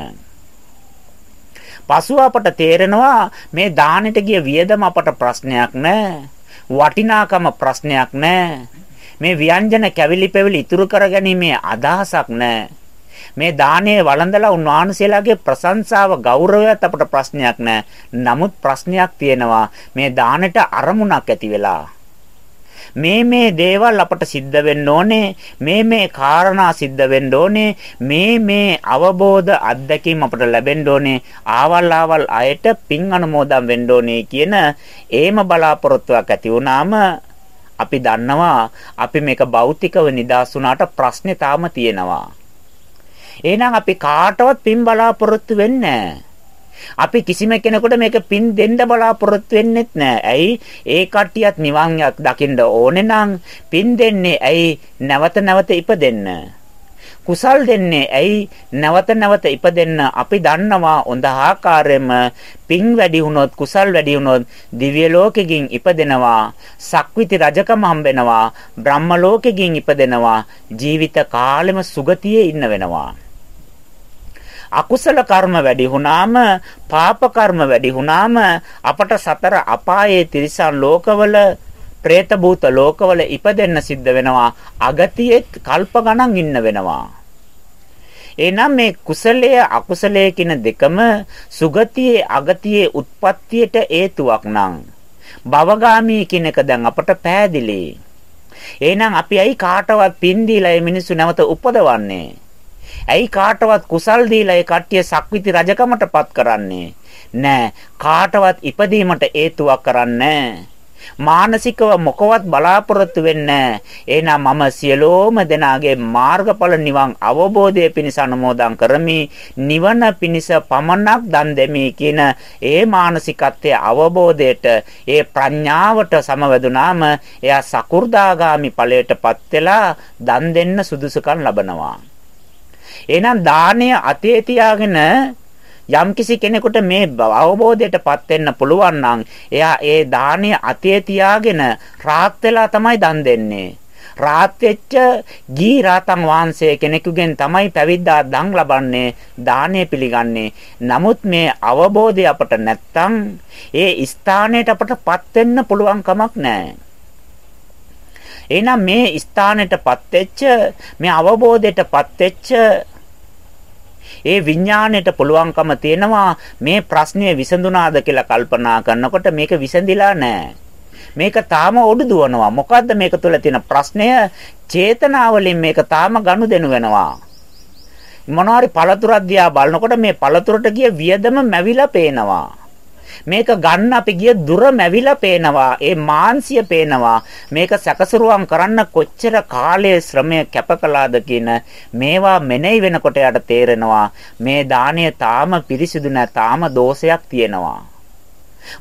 පසුව අපට තේරෙනවා මේ දානෙට ගිය වියදම අපට ප්‍රශ්නයක් නෑ. වටිනාකම ප්‍රශ්නයක් නෑ. මේ ව්‍යංජන කැවිලි පෙවිලි ඉතුරු කරගැනීමේ අදහසක් නෑ. මේ දානයේ වළඳලා උන්වහන්සේලාගේ ප්‍රශංසාව ගෞරවයත් අපට ප්‍රශ්නයක් නෑ. නමුත් ප්‍රශ්නයක් තියෙනවා මේ දානෙට අරමුණක් ඇති වෙලා. මේ මේ දේවල් අපට සිද්ධ වෙන්න ඕනේ මේ මේ කාරණා සිද්ධ වෙන්න ඕනේ මේ මේ අවබෝධ අත්දැකීම් අපට ලැබෙන්න ඕනේ ආවල් ආවල් අයට පින් අනුමෝදන් වෙන්න ඕනේ කියන ඒම බලාපොරොත්තුවක් ඇති වුණාම අපි දන්නවා අපි මේක භෞතිකව නිදාස් වුණාට ප්‍රශ්නේ තාම තියෙනවා. එහෙනම් අපි කාටවත් පින් බලාපොරොත්තු වෙන්නේ අපි කිසිම කෙනෙකුට මේක පින් දෙන්න බලාපොරොත්තු වෙන්නෙත් නෑ. ඇයි? ඒ කට්ටියත් නිවන් දකින්න ඕනේ නම් පින් දෙන්නේ ඇයි? නැවත නැවත ඉපදෙන්න. කුසල් දෙන්නේ ඇයි? නැවත නැවත ඉපදෙන්න. අපි දන්නවා හොඳ ආකාරයෙන්ම පින් වැඩි වුණොත් කුසල් වැඩි වුණොත් දිව්‍ය ලෝකෙකින් ඉපදෙනවා. සක්විති රජකම හම්බෙනවා. බ්‍රහ්ම ලෝකෙකින් ඉපදෙනවා. ජීවිත කාලෙම සුගතියේ ඉන්න වෙනවා. අකුසල කර්ම වැඩි වුණාම පාප කර්ම වැඩි වුණාම අපට සතර අපායේ තිරිසන් ලෝකවල പ്രേත භූත ලෝකවල ඉපදෙන්න සිද්ධ වෙනවා. අගතියෙත් කල්ප ගණන් ඉන්න වෙනවා. එනම් මේ කුසලයේ අකුසලයේ කියන දෙකම සුගතියේ අගතියේ උත්පත්තියට හේතුවක් නම් භවගාමී කියන එක දැන් අපට පෑදිලි. එහෙනම් අපි අයි කාටවත් පින් දීලා මේ මිනිස්සු නැවත උපදවන්නේ? ඇයි කාටවත් කුසල් දීලා ඒ කට්ටිය සක්විති රජකමටපත් කරන්නේ? නෑ. කාටවත් ඉපදීමට හේතුවක් කරන්නේ මානසිකව මොකවත් බලාපොරොත්තු වෙන්නේ එහෙනම් මම සියලෝම දෙනාගේ මාර්ගඵල නිවන් අවබෝධය පිණිස අනුමෝදන් කරමි. නිවන පිණිස පමණක් දන් දෙමි කියන ඒ මානසිකත්වයේ අවබෝධයට ඒ ප්‍රඥාවට සමවැදුනාම එයා සකු르දාගාමි ඵලයටපත් වෙලා දන් දෙන්න සුදුසුකම් ලබනවා. එහෙනම් දාණය අතේ තියාගෙන යම්කිසි කෙනෙකුට මේ අවබෝධයටපත් වෙන්න පුළුවන් නම් එයා ඒ දාණය අතේ තියාගෙන රාත් වෙලා තමයි දන් දෙන්නේ. රාත් වෙච්ච ගී රාතන් වහන්සේ කෙනෙකුගෙන් තමයි පැවිද්දා දන් ලබන්නේ දාණය පිළිගන්නේ. නමුත් මේ අවබෝධය අපට නැත්තම් ඒ ස්ථානයට අපටපත් වෙන්න පුළුවන් කමක් නැහැ. එහෙනම් මේ ස්ථානෙටපත් වෙච්ච මේ අවබෝධයටපත් වෙච්ච ඒ විඥාණයට පුළුවන්කම තියෙනවා මේ ප්‍රශ්නය විසඳුනාද කියලා කල්පනා කරනකොට මේක විසඳිලා නැහැ. මේක තාම ඔඩු දුවනවා. මොකද්ද මේක තුළ තියෙන ප්‍රශ්නය? චේතනාවලින් මේක තාම ගනුදෙනු වෙනවා. මොනවාරි පළතුරක් දිහා බලනකොට මේ පළතුරට ගිය වියදම මැවිලා පේනවා. මේක ගන්න අපි ගිය දුර මැවිලා පේනවා. ඒ මාන්සිය පේනවා. මේක සැකසරුවම් කරන්න කොච්චර කාලයේ ශ්‍රමය කැප කළාද කියන මේවා මෙනෙහි වෙනකොට යට තේරෙනවා මේ දාණය තාම පිරිසිදු නැ තාම දෝෂයක් තියෙනවා.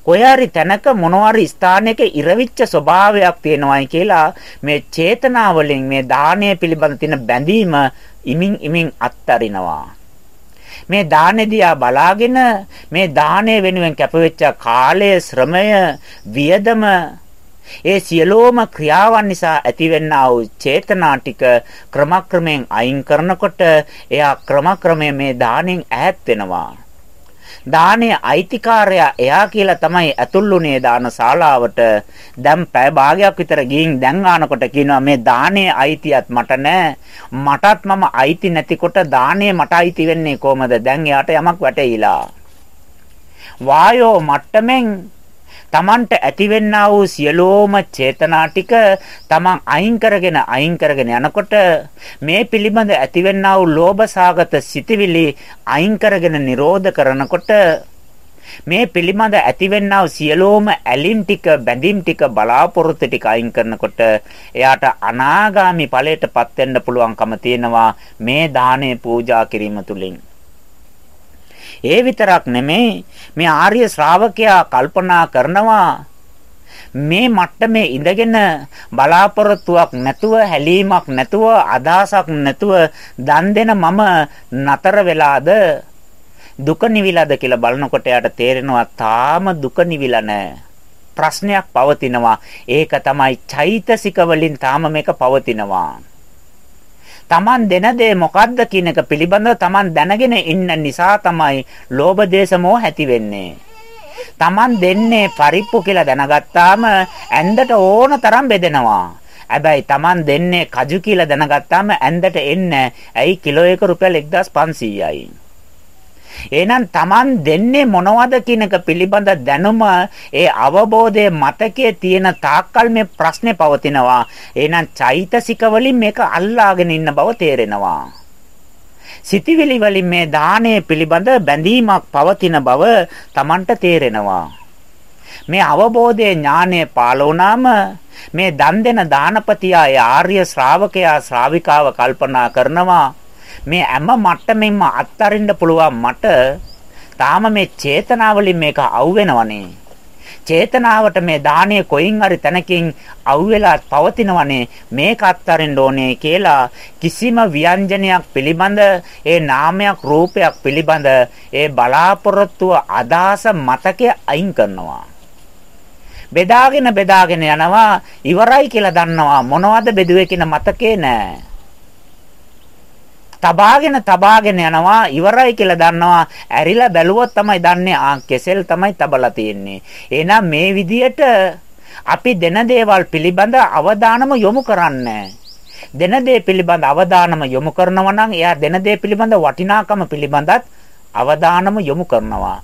කොහරි තැනක මොනවාරි ස්ථානයක ඉරවිච්ච ස්වභාවයක් තියෙනවායි කියලා මේ චේතනාවලින් මේ දාණය පිළිබඳ තියෙන බැඳීම ඉමින් ඉමින් අත්තරිනවා. මේ දානෙ දිහා බලාගෙන මේ දාණය වෙනුවෙන් කැපවෙච්ච කාලය ශ්‍රමය වියදම ඒ සියලෝම ක්‍රියාවන් නිසා ඇතිවෙනා වූ චේතනා ටික ක්‍රමක්‍රමයෙන් අයින් කරනකොට එයා ක්‍රමක්‍රමයෙන් මේ දාණයෙන් ඈත් වෙනවා. දානේ අයිතිකාරයා එයා කියලා තමයි ඇතුළුනේ දාන ශාලාවට. දැන් පැය භාගයක් විතර ගිහින් දැන් ආනකොට කියනවා මේ දානේ අයිතියත් මට නෑ. මටත් මම අයිති නැතිකොට දානේ මට අයිති වෙන්නේ කොහමද? දැන් එයාට යමක් වැටහිලා. වායෝ මට්ටමින් තමන්ට ඇතිවෙන්නා වූ සියලෝම චේතනා ටික තමන් අයින් කරගෙන අයින් කරගෙන යනකොට මේ පිළිබඳ ඇතිවෙන්නා වූ ලෝභසාගත සිතිවිලි අයින් කරගෙන නිරෝධ කරනකොට මේ පිළිබඳ ඇතිවෙන්නා වූ සියලෝම ඇලින් ටික බැඳීම් ටික බලාපොරොත්තු ටික අයින් කරනකොට එයාට අනාගාමි ඵලයටපත් වෙන්න පුළුවන්කම තියෙනවා මේ දානේ පූජා කිරීම තුලින් ඒ විතරක් නෙමෙයි මේ ආර්ය ශ්‍රාවකයා කල්පනා කරනවා මේ මට්ටමේ ඉඳගෙන බලාපොරොත්තුවක් නැතුව හැලීමක් නැතුව අදහසක් නැතුව දන් දෙන මම නතර වෙලාද? දුක නිවිලාද කියලා බලනකොට යාට තේරෙනවා තාම දුක නිවිලා නැහැ ප්‍රශ්නයක් පවතිනවා. ඒක තමයි චෛතසික වලින් තාම මේක පවතිනවා. Taman දෙන දේ මොකද්ද කියන එක පිළිබඳව Taman දැනගෙන ඉන්න නිසා තමයි ලෝභ දේශ මොහ ඇති වෙන්නේ. Taman දෙන්නේ පරිප්පු කියලා දැනගත්තාම ඇඳට ඕන තරම් බෙදෙනවා. හැබැයි Taman දෙන්නේ කජු කියලා දැනගත්තාම ඇඳට එන්නේ ඇයි කිලෝ එක රුපියල් 1500යි. එහෙනම් Taman දෙන්නේ මොනවද කියන එක පිළිබඳ දැනුම ඒ අවබෝධයේ මතකයේ තියෙන තාක්කල් මේ ප්‍රශ්නේ පවතිනවා. එහෙනම් චෛතසික වලින් මේක අල්ලාගෙන ඉන්න බව තේරෙනවා. සිතිවිලි වලින් මේ දානය පිළිබඳ බැඳීමක් පවතින බව Tamanට තේරෙනවා. මේ අවබෝධයේ ඥානය පාල වුණාම මේ දන් දෙන දානපතියා ආර්ය ශ්‍රාවකයා ශ්‍රාවිකාව කල්පනා කරනවා මේ හැම මට්ටමින්ම අත්තරින්න පුළුවන් මට තාම මේ චේතනාවලින් මේක අවුවෙනවනේ. චේතනාවට මේ දාණය කොයින් හරි තැනකින් අවුවෙලා පවතිනවනේ මේක අත්තරින්න ඕනේ කියලා කිසිම ව්‍යංජනයක් පිළිබඳ ඒ නාමයක් රූපයක් පිළිබඳ ඒ බලාපොරොත්තුව අදාස මතකය අයින් කරනවා. බෙදාගෙන බෙදාගෙන යනවා ඉවරයි කියලා දන්නවා මොනවද බෙදුවේ කියන මතකේ නෑ තබාගෙන තබාගෙන යනවා ඉවරයි කියලා දන්නවා. ඇරිලා බැලුවොත් තමයි දන්නේ ආ කෙසෙල් තමයි තබලා තියෙන්නේ. එහෙනම් මේ විදියට අපි දෙන දේවල් පිළිබඳ අවධානම යොමු කරන්නේ දෙන දේ පිළිබඳ අවධානම යොමු කරනවා නම් එයා දෙන දේ පිළිබඳ වටිනාකම පිළිබඳත් අවධානම යොමු කරනවා.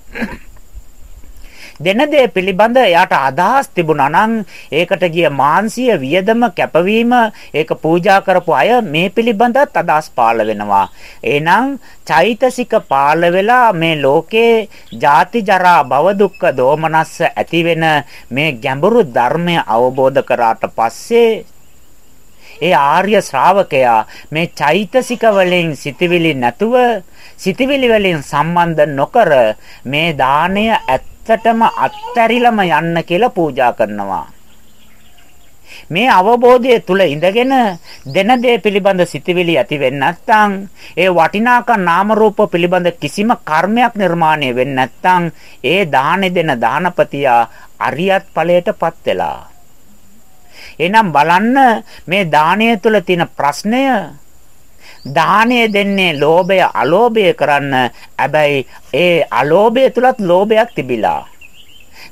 දෙන දේ පිළිබඳ එයාට අදහස් තිබුණා නම් ඒකට ගිය මාන්සිය වියදම කැපවීම ඒක පූජා කරපු අය මේ පිළිබඳත් අදහස් පාළ වෙනවා. එහෙනම් චෛතසික පාළ වෙලා මේ ලෝකේ ජාති ජරා භව දුක්ඛ දෝමනස්ස ඇති වෙන මේ ගැඹුරු ධර්මය අවබෝධ කරාට පස්සේ ඒ ආර්ය ශ්‍රාවකයා මේ චෛතසික වලින් සිතවිලි නැතුව සිතවිලි වලින් සම්බන්ධ නොකර මේ දාණය ඇත්ත ඇත්තටම අත්තරිලම යන්න කියලා පූජා කරනවා. මේ අවබෝධය තුල ඉඳගෙන දෙන දේ පිළිබඳ සිතවිලි ඇති වෙන්නේ නැත්නම් ඒ වටිනාකම් නාම රූප පිළිබඳ කිසිම කර්මයක් නිර්මාණය වෙන්නේ නැත්නම් ඒ දානෙ දෙන දානපතියා අරියත් ඵලයටපත් වෙලා එහෙනම් බලන්න මේ දානය තුල තියෙන ප්‍රශ්නය දාහණය දෙන්නේ ලෝභය අලෝභය කරන්න. හැබැයි ඒ අලෝභය තුලත් ලෝභයක් තිබිලා.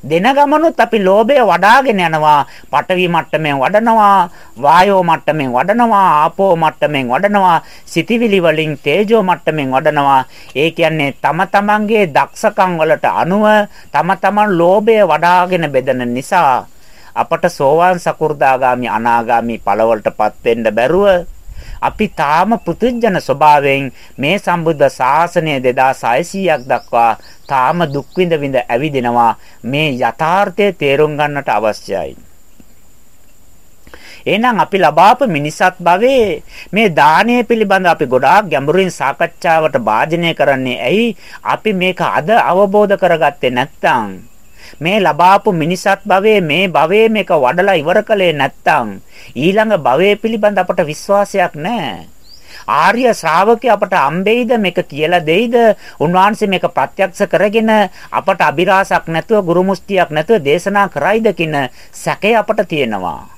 දෙන ගමනුත් අපි ලෝභය වඩාගෙන යනවා. පඨවි මට්ටමින් වඩනවා, වායෝ මට්ටමින් වඩනවා, ආපෝ මට්ටමින් වඩනවා, සිතිවිලි වලින් තේජෝ මට්ටමින් වඩනවා. ඒ කියන්නේ තම තමන්ගේ දක්ෂකම් වලට අනුව තම තමන් ලෝභය වඩාගෙන බෙදෙන නිසා අපට සෝවාන් සකු르දාගාමි අනාගාමි ඵලවලටපත් වෙන්න බැරුව අපි තාම පෘථුජන ස්වභාවයෙන් මේ සම්බුද්ධ ශාසනය 2600ක් දක්වා තාම දුක් විඳ විඳ ඇවිදිනවා මේ යථාර්ථය තේරුම් ගන්නට අවශ්‍යයි. එහෙනම් අපි ලබාපු මිනිසත් භවයේ මේ දානය පිළිබඳ අපි ගොඩාක් ගැඹුරින් සාකච්ඡාවට භාජනය කරන්නේ ඇයි? අපි මේක අද අවබෝධ කරගත්තේ නැත්නම් මේ ලබාපු මිනිසත් භවයේ මේ භවයේ මේක වඩලා ඉවර කළේ නැත්නම් ඊළඟ භවයේ පිළිබඳ අපට විශ්වාසයක් නැහැ. ආර්ය ශ්‍රාවකය අපට අම්බෙයිද මේක කියලා දෙයිද උන්වහන්සේ මේක ප්‍රත්‍යක්ෂ කරගෙන අපට අභිරහසක් නැතුව ගුරු මුස්තියක් නැතුව දේශනා කරයිද කියන සැකය අපට තියෙනවා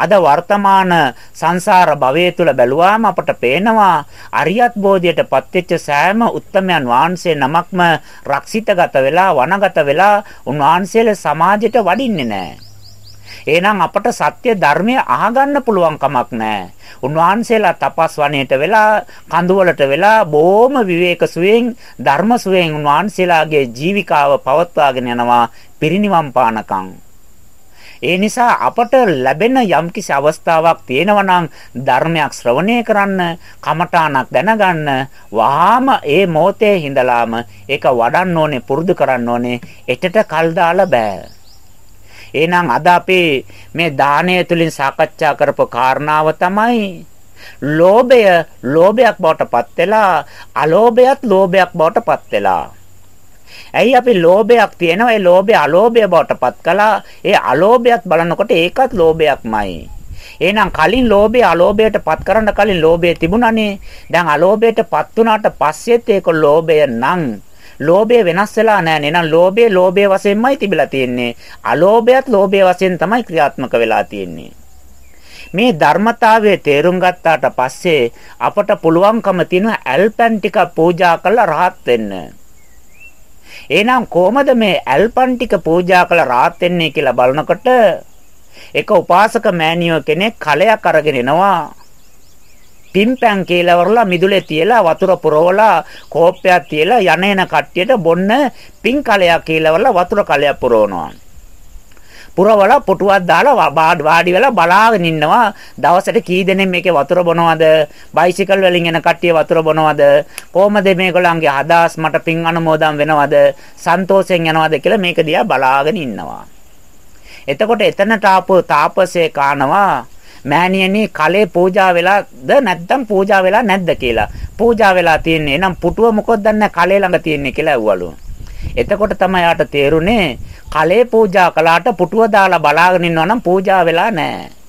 අද වර්තමාන සංසාර භවයේ තුල බැලුවාම අපට පේනවා අරියත් බෝධියටපත් වෙච්ච සෑම උත්තමයන් වහන්සේ නමක්ම රක්ෂිතගත වෙලා වනගත වෙලා උන්වහන්සේලා සමාජයට වඩින්නේ නැහැ. එහෙනම් අපට සත්‍ය ධර්මය අහගන්න පුළුවන් කමක් නැහැ. උන්වහන්සේලා තපස් වනයේට වෙලා කඳුවලට වෙලා බොහොම විවේක සුවයෙන් ධර්ම සුවයෙන් උන්වහන්සේලාගේ ජීවිකාව පවත්වාගෙන යනවා පිරිනිවන් පානකම්. ඒ නිසා අපට ලැබෙන යම්කිසි අවස්ථාවක් තියෙනවා නම් ධර්මයක් ශ්‍රවණය කරන්න, කමඨාණක් දැනගන්න, වහාම ඒ මොහොතේ හිඳලාම ඒක වඩන්න ඕනේ, පුරුදු කරන්න ඕනේ. එටට කල් දාලා බෑ. එහෙනම් අද අපි මේ දානය තුලින් සාකච්ඡා කරපු කාරණාව තමයි ලෝභය ලෝභයක් බවට පත් වෙලා අලෝභයත් ලෝභයක් බවට පත් වෙලා ඇයි අපි ලෝභයක් තියෙනවා ඒ ලෝභය අලෝභය බවට පත් කළා ඒ අලෝභයත් බලනකොට ඒකත් ලෝභයක්මයි එහෙනම් කලින් ලෝභය අලෝභයට පත් කරන්න කලින් ලෝභය තිබුණානේ දැන් අලෝභයට පත් වුණාට පස්සෙත් ඒක ලෝභය නම් ලෝභය වෙනස් වෙලා නැහැ නේ. එහෙනම් ලෝභය ලෝභය වශයෙන්මයි තිබිලා තියෙන්නේ. අලෝභයත් ලෝභය වශයෙන් තමයි ක්‍රියාත්මක වෙලා තියෙන්නේ. මේ ධර්මතාවයේ තේරුම් ගත්තාට පස්සේ අපට පුළුවන්කම තියෙන ඇල්පන් ටික පූජා කරලා rahat වෙන්න. එහෙනම් කොහොමද මේ ඇල්පන් ටික පූජා කරලා rahat වෙන්නේ කියලා බලනකොට එක උපාසක මෑණියෝ කෙනෙක් කලයක් අරගෙන එනවා පිම්පැන් කියලා වරලා මිදුලේ තියලා වතුර පුරවලා කෝප්පයක් තියලා යන එන කට්ටියට බොන්න පින් කලයක් කියලා වරලා වතුර කලයක් පුරවනවා. පුරවලා පොටුවක් දාලා වාඩි වෙලා බලාගෙන ඉන්නවා දවසට කී දෙනෙක් මේකේ වතුර බොනවද බයිසිකල් වලින් එන කට්ටිය වතුර බොනවද කොහමද මේගොල්ලන්ගේ අදහස් මට පින් අනුමෝදන් වෙනවද සන්තෝෂෙන් යනවද කියලා මේක දිහා බලාගෙන ඉන්නවා එතකොට එතනට ආපු තාපසේ කානවා මෑණියනි කලේ පූජා වෙලාද නැත්නම් පූජා වෙලා නැද්ද කියලා. පූජා වෙලා තියෙන්නේ. එහෙනම් පුටුව මොකද දන්නේ කලේ ළඟ තියෙන්නේ කියලා ඇහුවලු. එතකොට තමයි යාට තේරුනේ කලේ පූජා කළාට පුටුව දාලා බලාගෙන ඉන්නවා නම් පූජා වෙලා නැහැ.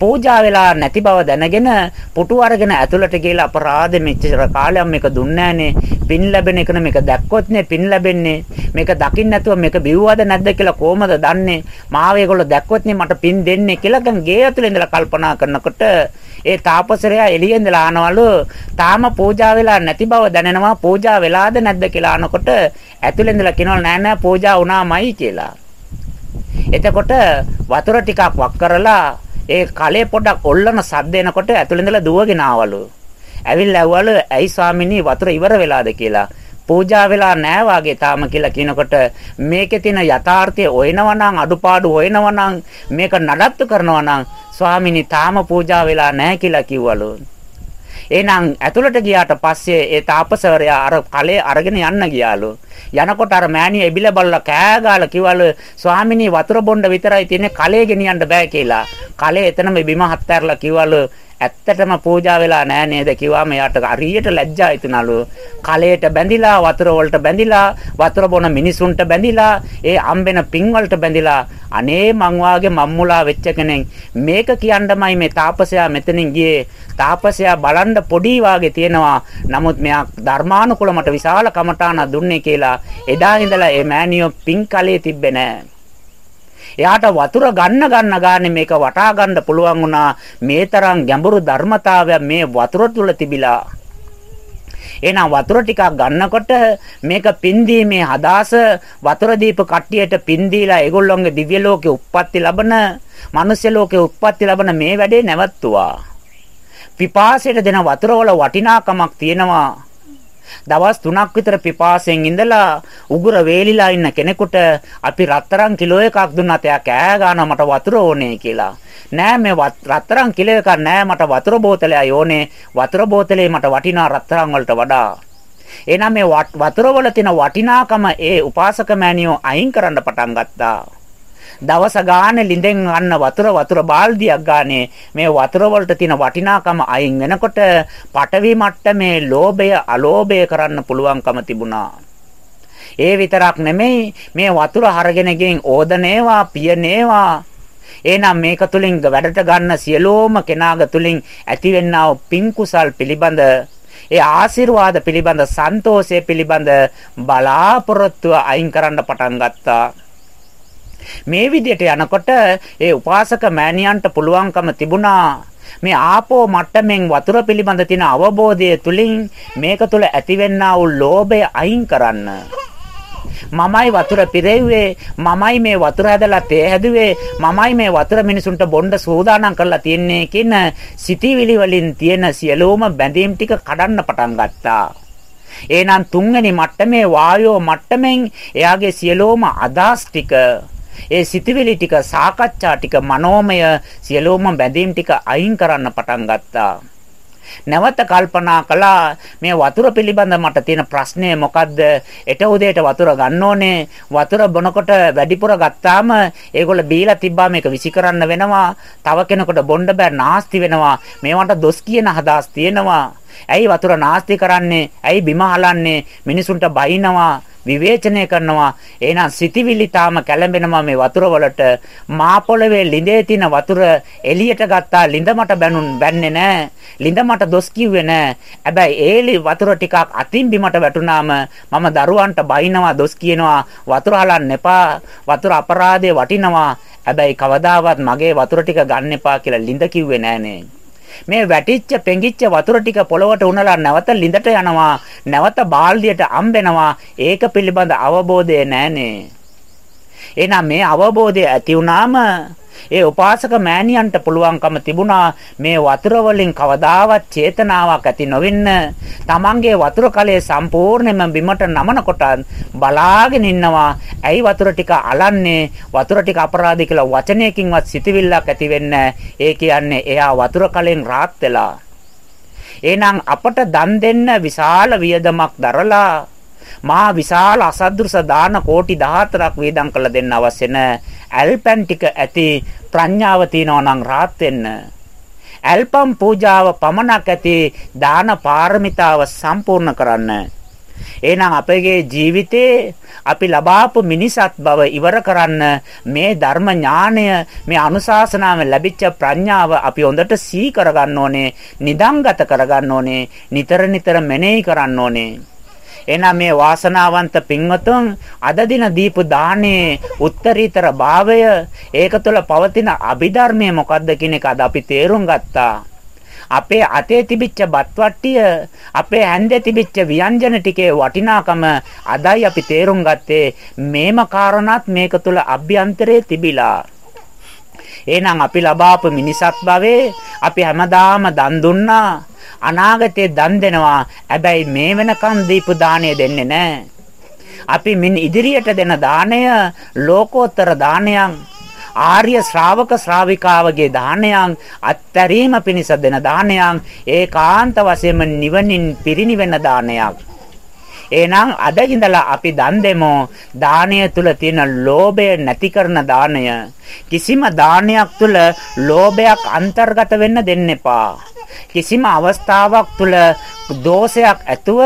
පූජා වෙලා නැති බව දැනගෙන පුටු අරගෙන ඇතුළට ගිහලා අපරාධෙ මෙච්චර කාලයක් මේක දුන්නේ පින් ලැබෙන එකන මේක දැක්කොත්නේ පින් ලැබෙන්නේ. මේක දකින්න නැතුව මේක බිව්වද නැද්ද කියලා කොහමද දන්නේ? මාව ඒගොල්ලෝ දැක්කොත්නේ මට පින් දෙන්නේ කියලා දැන් ගේ ඇතුළේ ඉඳලා කල්පනා කරනකොට ඒ තාපසරයා එළියේ ඉඳලා ආනවලු. තාම පූජා වෙලා නැති බව දැනෙනවා. පූජා වෙලාද නැද්ද කියලා අහනකොට ඇතුළේ ඉඳලා කියනවා නෑ නෑ පූජා වුණාමයි කියලා. එතකොට වතුර ටිකක් වක් කරලා ඒ කලේ පොඩක් ඔල්ලන සද්ද එනකොට ඇතුළේ ඉඳලා දුවගෙන ආවලු. ඇවිල්ලා ඇව්වලු ඇයි ස්වාමිනී වතුර ඉවර වෙලාද කියලා. පූජා වෙලා නෑ වාගේ තාම කියලා කියනකොට මේකේ තියෙන යථාර්ථය හොයනවා නම් අඩුපාඩු හොයනවා නම් මේක නඩත්තු කරනවා නම් ස්වාමිනී තාම පූජා වෙලා නෑ කියලා කිව්වලු. එහෙනම් ඇතුළට ගියාට පස්සේ ඒ තාපසවරයා අර කලේ අරගෙන යන්න ගියාලු. යනකොට අර මෑණිය එබිල බලලා කෑ ගාලා කිව්වලු ස්වාමිනී වතුර බොණ්ඩ විතරයි තියෙන්නේ කලේ ගෙනියන්න බෑ කියලා. කලේ එතනම බිම හත්තරලා කිව්වලු ඇත්තටම පූජා වෙලා නෑ නේද කිව්වම එයාට හරියට ලැජ්ජා හිතුණලු. කලයට බැඳිලා වතුර වලට බැඳිලා වතුර බොන මිනිසුන්ට බැඳිලා ඒ අම්බෙන පිං වලට බැඳිලා අනේ මං වාගේ මම්මුලා වෙච්ච කෙනෙක් මේක කියන්නමයි මේ තාපසයා මෙතනින් ගියේ. තාපසයා බලන්න පොඩි වාගේ තියෙනවා. නමුත් මෙයා ධර්මානුකූල මට විශාල කමඨාන දුන්නේ කියලා එදා ඉඳලා ඒ මෑණියෝ පිං කලේ තිබ්බේ නෑ. එයාට වතුර ගන්න ගන්න ගානේ මේක වටා ගන්න පුළුවන් වුණා මේ තරම් ගැඹුරු ධර්මතාවය මේ වතුර තුල තිබිලා එහෙනම් වතුර ටිකක් ගන්නකොට මේක පින්දීමේ අදාස වතුර දීප කට්ටියට පින් දීලා ඒගොල්ලොන්ගේ දිව්‍ය ලෝකේ උප්පත්ති ලබන, මනුෂ්‍ය ලෝකේ උප්පත්ති ලබන මේ වැඩේ නැවතුවා. පිපාසයට දෙන වතුර වල වටිනාකමක් තියෙනවා. දවස් 3ක් විතර පිපාසයෙන් ඉඳලා උගුර වේලිලා ඉන්න කෙනෙකුට අපි රත්තරන් කිලෝ එකක් දුන්නත් එයා කෑ ගන්නවා මට වතුර ඕනේ කියලා. නෑ මේ රත්තරන් කිලෝ එකක් නෑ මට වතුර බෝතලයයි ඕනේ. වතුර බෝතලේ මට වටිනා රත්තරන් වලට වඩා. එහෙනම් මේ වතුර වල තියෙන වටිනාකම ඒ උපාසක මෑණියෝ අයින් කරන්න පටන් ගත්තා. දවස ගානේ ලිඳෙන් ගන්න වතුර වතුර බාල්දියක් ගානේ මේ වතුර වලට තියෙන වටිනාකම අයින් වෙනකොට පටවි මට්ටමේ ලෝභය අලෝභය කරන්න පුළුවන්කම තිබුණා. ඒ විතරක් නෙමෙයි මේ වතුර අරගෙන ගෙන් ඕදනේවා පියනේවා එහෙනම් මේක තුලින් වැඩට ගන්න සියලෝම කෙනාග තුලින් ඇතිවෙනා වූ පින් කුසල් පිළිබඳ ඒ ආශිර්වාද පිළිබඳ සන්තෝෂය පිළිබඳ බලාපොරොත්තුව අයින් කරන්න පටන් ගත්තා මේ විදිහට යනකොට ඒ උපාසක මෑණියන්ට පුළුවන්කම තිබුණා මේ ආපෝ මට්ටමින් වතුර පිළිබඳ තියෙන අවබෝධය තුලින් මේක තුල ඇතිවෙනා වූ ලෝභය අයින් කරන්න. මමයි වතුර පිරෙව්වේ මමයි මේ වතුර හැදලා තේ හැදුවේ මමයි මේ වතුර මිනිසුන්ට බොණ්ඩ සූදානම් කරලා තියන්නේ කියන සිටිවිලි වලින් තියෙන සියලුම බැඳීම් ටික කඩන්න පටන් ගත්තා. එහෙනම් තුන්වෙනි මට්ටමේ වායෝ මට්ටමින් එයාගේ සියලුම අදාස් ටික ඒ සිතවිලි ටික සාකච්ඡා ටික මනෝමය සියලුම බැඳීම් ටික අයින් කරන්න පටන් ගත්තා. නැවත කල්පනා කළා මේ වතුර පිළිබඳ මට තියෙන ප්‍රශ්නය මොකද්ද? එට උදේට වතුර ගන්න ඕනේ. වතුර බොනකොට වැඩිපුර ගත්තාම ඒගොල්ල බීලා තිබ්බා මේක විසි කරන්න වෙනවා. තව කෙනෙකුට බොන්න බෑ නාස්ති වෙනවා. මේවට දොස් කියන හදාස් තියෙනවා. ඇයි වතුර නාස්ති කරන්නේ? ඇයි බිම හලන්නේ? මිනිසුන්ට බයිනවා. විවේචනය කරනවා. එහෙනම් සිටිවිලි තාම කැළඹෙනවා මේ වතුර වලට. මා පොළවේ ලිඳේ තියෙන වතුර එළියට ගත්තා. ලිඳ මට බැනුන් බැන්නේ නැහැ ලිඳ මට දොස් කිව්වේ නැහැ හැබැයි ඒ වතුර ටිකක් අතින් බිමට වැටුනාම මම දරුවන්ට බයිනවා දොස් කියනවා වතුර හලන්න එපා. වතුර අපරාධේ වටිනවා. හැබැයි කවදාවත් මගේ වතුර ටික ගන්න එපා කියලා ලිඳ කිව්වේ නෑනේ. මේ වැටිච්ච පෙඟිච්ච වතුර ටික පොළවට උනලා නැවත ලිඳට යනවා. නැවත බාල්දියට අම්බෙනවා. ඒක පිළිබඳ අවබෝධය නැහනේ. එහෙනම් මේ අවබෝධය ඇති වුණාම ඒ උපාසක මෑණියන්ට පුළුවන්කම තිබුණා මේ වතුර වලින් කවදාවත් චේතනාවක් ඇති නොවෙන්න. තමන්ගේ වතුර කලයේ සම්පූර්ණයෙන්ම බිමට නමනකොට බලාගෙන ඉන්නවා ඇයි වතුර ටික අලන්නේ? වතුර ටික අපරාධي කියලා වචනයකින්වත් සිතවිල්ලක් ඇති වෙන්න ඒ කියන්නේ එයා වතුර කලෙන් රාත් වෙලා. එහෙනම් අපට දන් දෙන්න විශාල වියදමක් දරලා මා විශාල අසද්දෘස දාන කෝටි 14ක් වේදම් කළ දෙන්න අවශ්‍ය නැ. ඇල්පන් ටික ඇති ප්‍රඥාව තියනවා නම් rahat වෙන්න. ඇල්පම් පූජාව පමණක් ඇති දාන පාරමිතාව සම්පූර්ණ කරන්න. එහෙනම් අපගේ ජීවිතේ අපි ලබාපු මිනිසත් බව ඉවර කරන්න මේ ධර්ම ඥානය මේ අනුශාසනාවෙන් ලැබිච්ච ප්‍රඥාව අපි හොඳට සිහි කරගන්න ඕනේ නිදන්ගත කරගන්න ඕනේ නිතර නිතර මෙනෙහි කරන්න ඕනේ. එහෙනම් මේ වාසනාවන්ත පින්වතුන් අද දින දීපු දානේ උත්තරීතර භාවය ඒක තුළ පවතින අභිධර්මය මොකද්ද කියන එක අද අපි තේරුම් ගත්තා. අපේ අතේ තිබිච්ච බත්වට්ටිය අපේ හැන්දේ තිබිච්ච ව්‍යංජන ටිකේ වටිනාකම අදයි අපි තේරුම් ගත්තේ. මේම කාරණාත් මේක තුළ අභ්‍යන්තරයේ තිබිලා. එහෙනම් අපි ලබාපු මිනිසත් භවයේ අපි හැමදාම දන් දුන්නා. අනාගතේ දන් දෙනවා. හැබැයි මේ වෙනකන් දීපු දාණය දෙන්නේ නැහැ. අපි මින් ඉදිරියට දෙන දාණය ලෝකෝත්තර දානයක්. ආර්ය ශ්‍රාවක ශ්‍රාවිකාවගේ දානයක් අත්තරීම පිණිස දෙන දානයක් ඒකාන්ත වශයෙන්ම නිවනින් පිරිනිවෙන දානයක් එහෙනම් අද ඉඳලා අපි දන් දෙමු දානය තුල තියෙන ලෝභය නැති කරන දානය කිසිම දානයක් තුල ලෝභයක් අන්තර්ගත වෙන්න දෙන්න එපා කිසිම අවස්ථාවක් තුල දෝෂයක් ඇතුව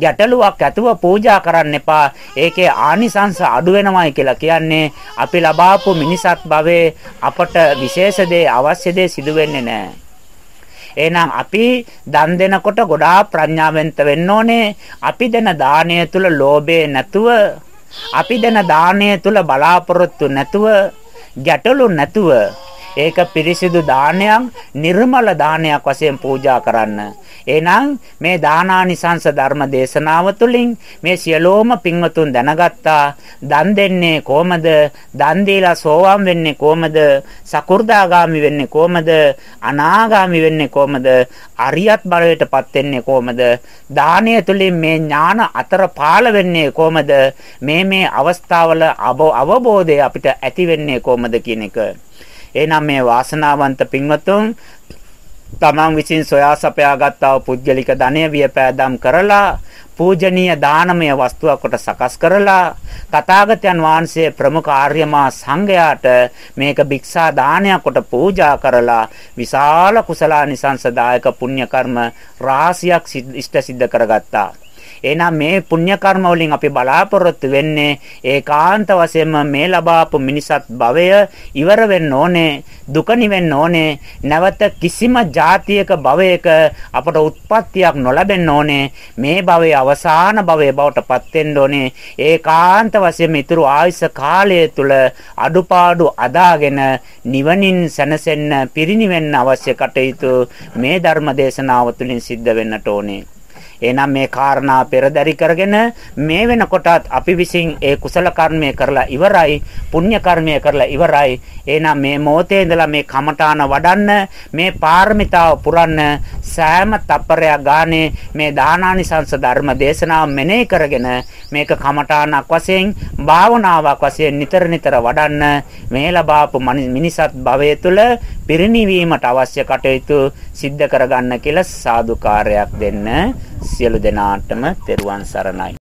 ගැටලුවක් ඇතුව පූජා කරන්න එපා. ඒකේ ආනිසංස අඩු වෙනවයි කියලා කියන්නේ අපි ලබාපු මිනිසත් භවයේ අපට විශේෂ දේ අවශ්‍ය දේ සිදු වෙන්නේ නැහැ. එහෙනම් අපි දන් දෙනකොට ගොඩාක් ප්‍රඥාවෙන්ත වෙන්න ඕනේ. අපි දෙන දාණය තුල ලෝභය නැතුව, අපි දෙන දාණය තුල බලාපොරොත්තු නැතුව, ගැටලු නැතුව ඒක පිරිසිදු දානයක්, නිර්මල දානයක් වශයෙන් පූජා කරන්න. එහෙනම් මේ දානානිසංස ධර්ම දේශනාව තුළින් මේ සියලෝම පින්වතුන් දැනගත්තා දන් දෙන්නේ කොහමද? දන් දීලා සෝවාන් වෙන්නේ කොහමද? සකු르දාගාමි වෙන්නේ කොහමද? අනාගාමි වෙන්නේ කොහමද? අරියත් බලයටපත් වෙන්නේ කොහමද? දානය තුළින් මේ ඥාන අතර පාළ වෙන්නේ කොහමද? මේ මේ අවස්ථාවල අවබෝධය අපිට ඇති වෙන්නේ කොහමද කියන එක එහෙනම් මේ වාසනාවන්ත පින්වතුන් තමන් විසින් සොයා සපයා ගත්තා වූ පුද්ගලික ධනය වියපෑදම් කරලා පූජනීය දානමය වස්තුවක් කොට සකස් කරලා තථාගතයන් වහන්සේ ප්‍රමුඛ ආර්යමා සංඝයාට මේක භික්ෂා දානයක් කොට පූජා කරලා විශාල කුසලානිසංසදායක පුණ්‍ය කර්ම රාශියක් ඉෂ්ට සිද්ධ කරගත්තා. එහෙනම් මේ පුණ්‍ය කර්ම වලින් අපි බලාපොරොත්තු වෙන්නේ ඒකාන්ත වශයෙන්ම මේ ලබාපු මිනිසත් භවය ඉවර වෙන්න ඕනේ දුක නිවෙන්න ඕනේ. නැවත කිසිම જાතියක භවයක අපට උත්පත්තියක් නොලැබෙන්න ඕනේ. මේ භවයේ අවසාන භවයේ බවට පත් වෙන්න ඕනේ. ඒකාන්ත වශයෙන් ඉතුරු ආයුෂ කාලය තුල අඩුපාඩු අදාගෙන නිවනින් සැනසෙන්න පිරිනිවෙන්න අවශ්‍ය කටයුතු මේ ධර්ම දේශනාව තුළින් සිද්ධ වෙන්නට ඕනේ. එහෙනම් මේ කාරණා පෙරදරි කරගෙන මේ වෙනකොටත් අපි විසින් ඒ කුසල කර්මය කරලා ඉවරයි පුණ්‍ය කර්මය කරලා ඉවරයි. එහෙනම් මේ මොහොතේ ඉඳලා මේ කමඨාන වඩන්න මේ පාරමිතාව පුරන්න සෑම තප්පරයක් ගානේ මේ දානානිසංස ධර්ම දේශනාව මෙනෙහි කරගෙන මේක කමඨානක් වශයෙන් භාවනාවක් වශයෙන් නිතර නිතර වඩන්න මේ ලබාපු මිනිසත් භවය තුළ පිරිණිවීමට අවශ්‍ය කටයුතු සිද්ධ කරගන්න කියලා සාදුකාරයක් දෙන්න සියලු දෙනාටම තෙරුවන් සරණයි.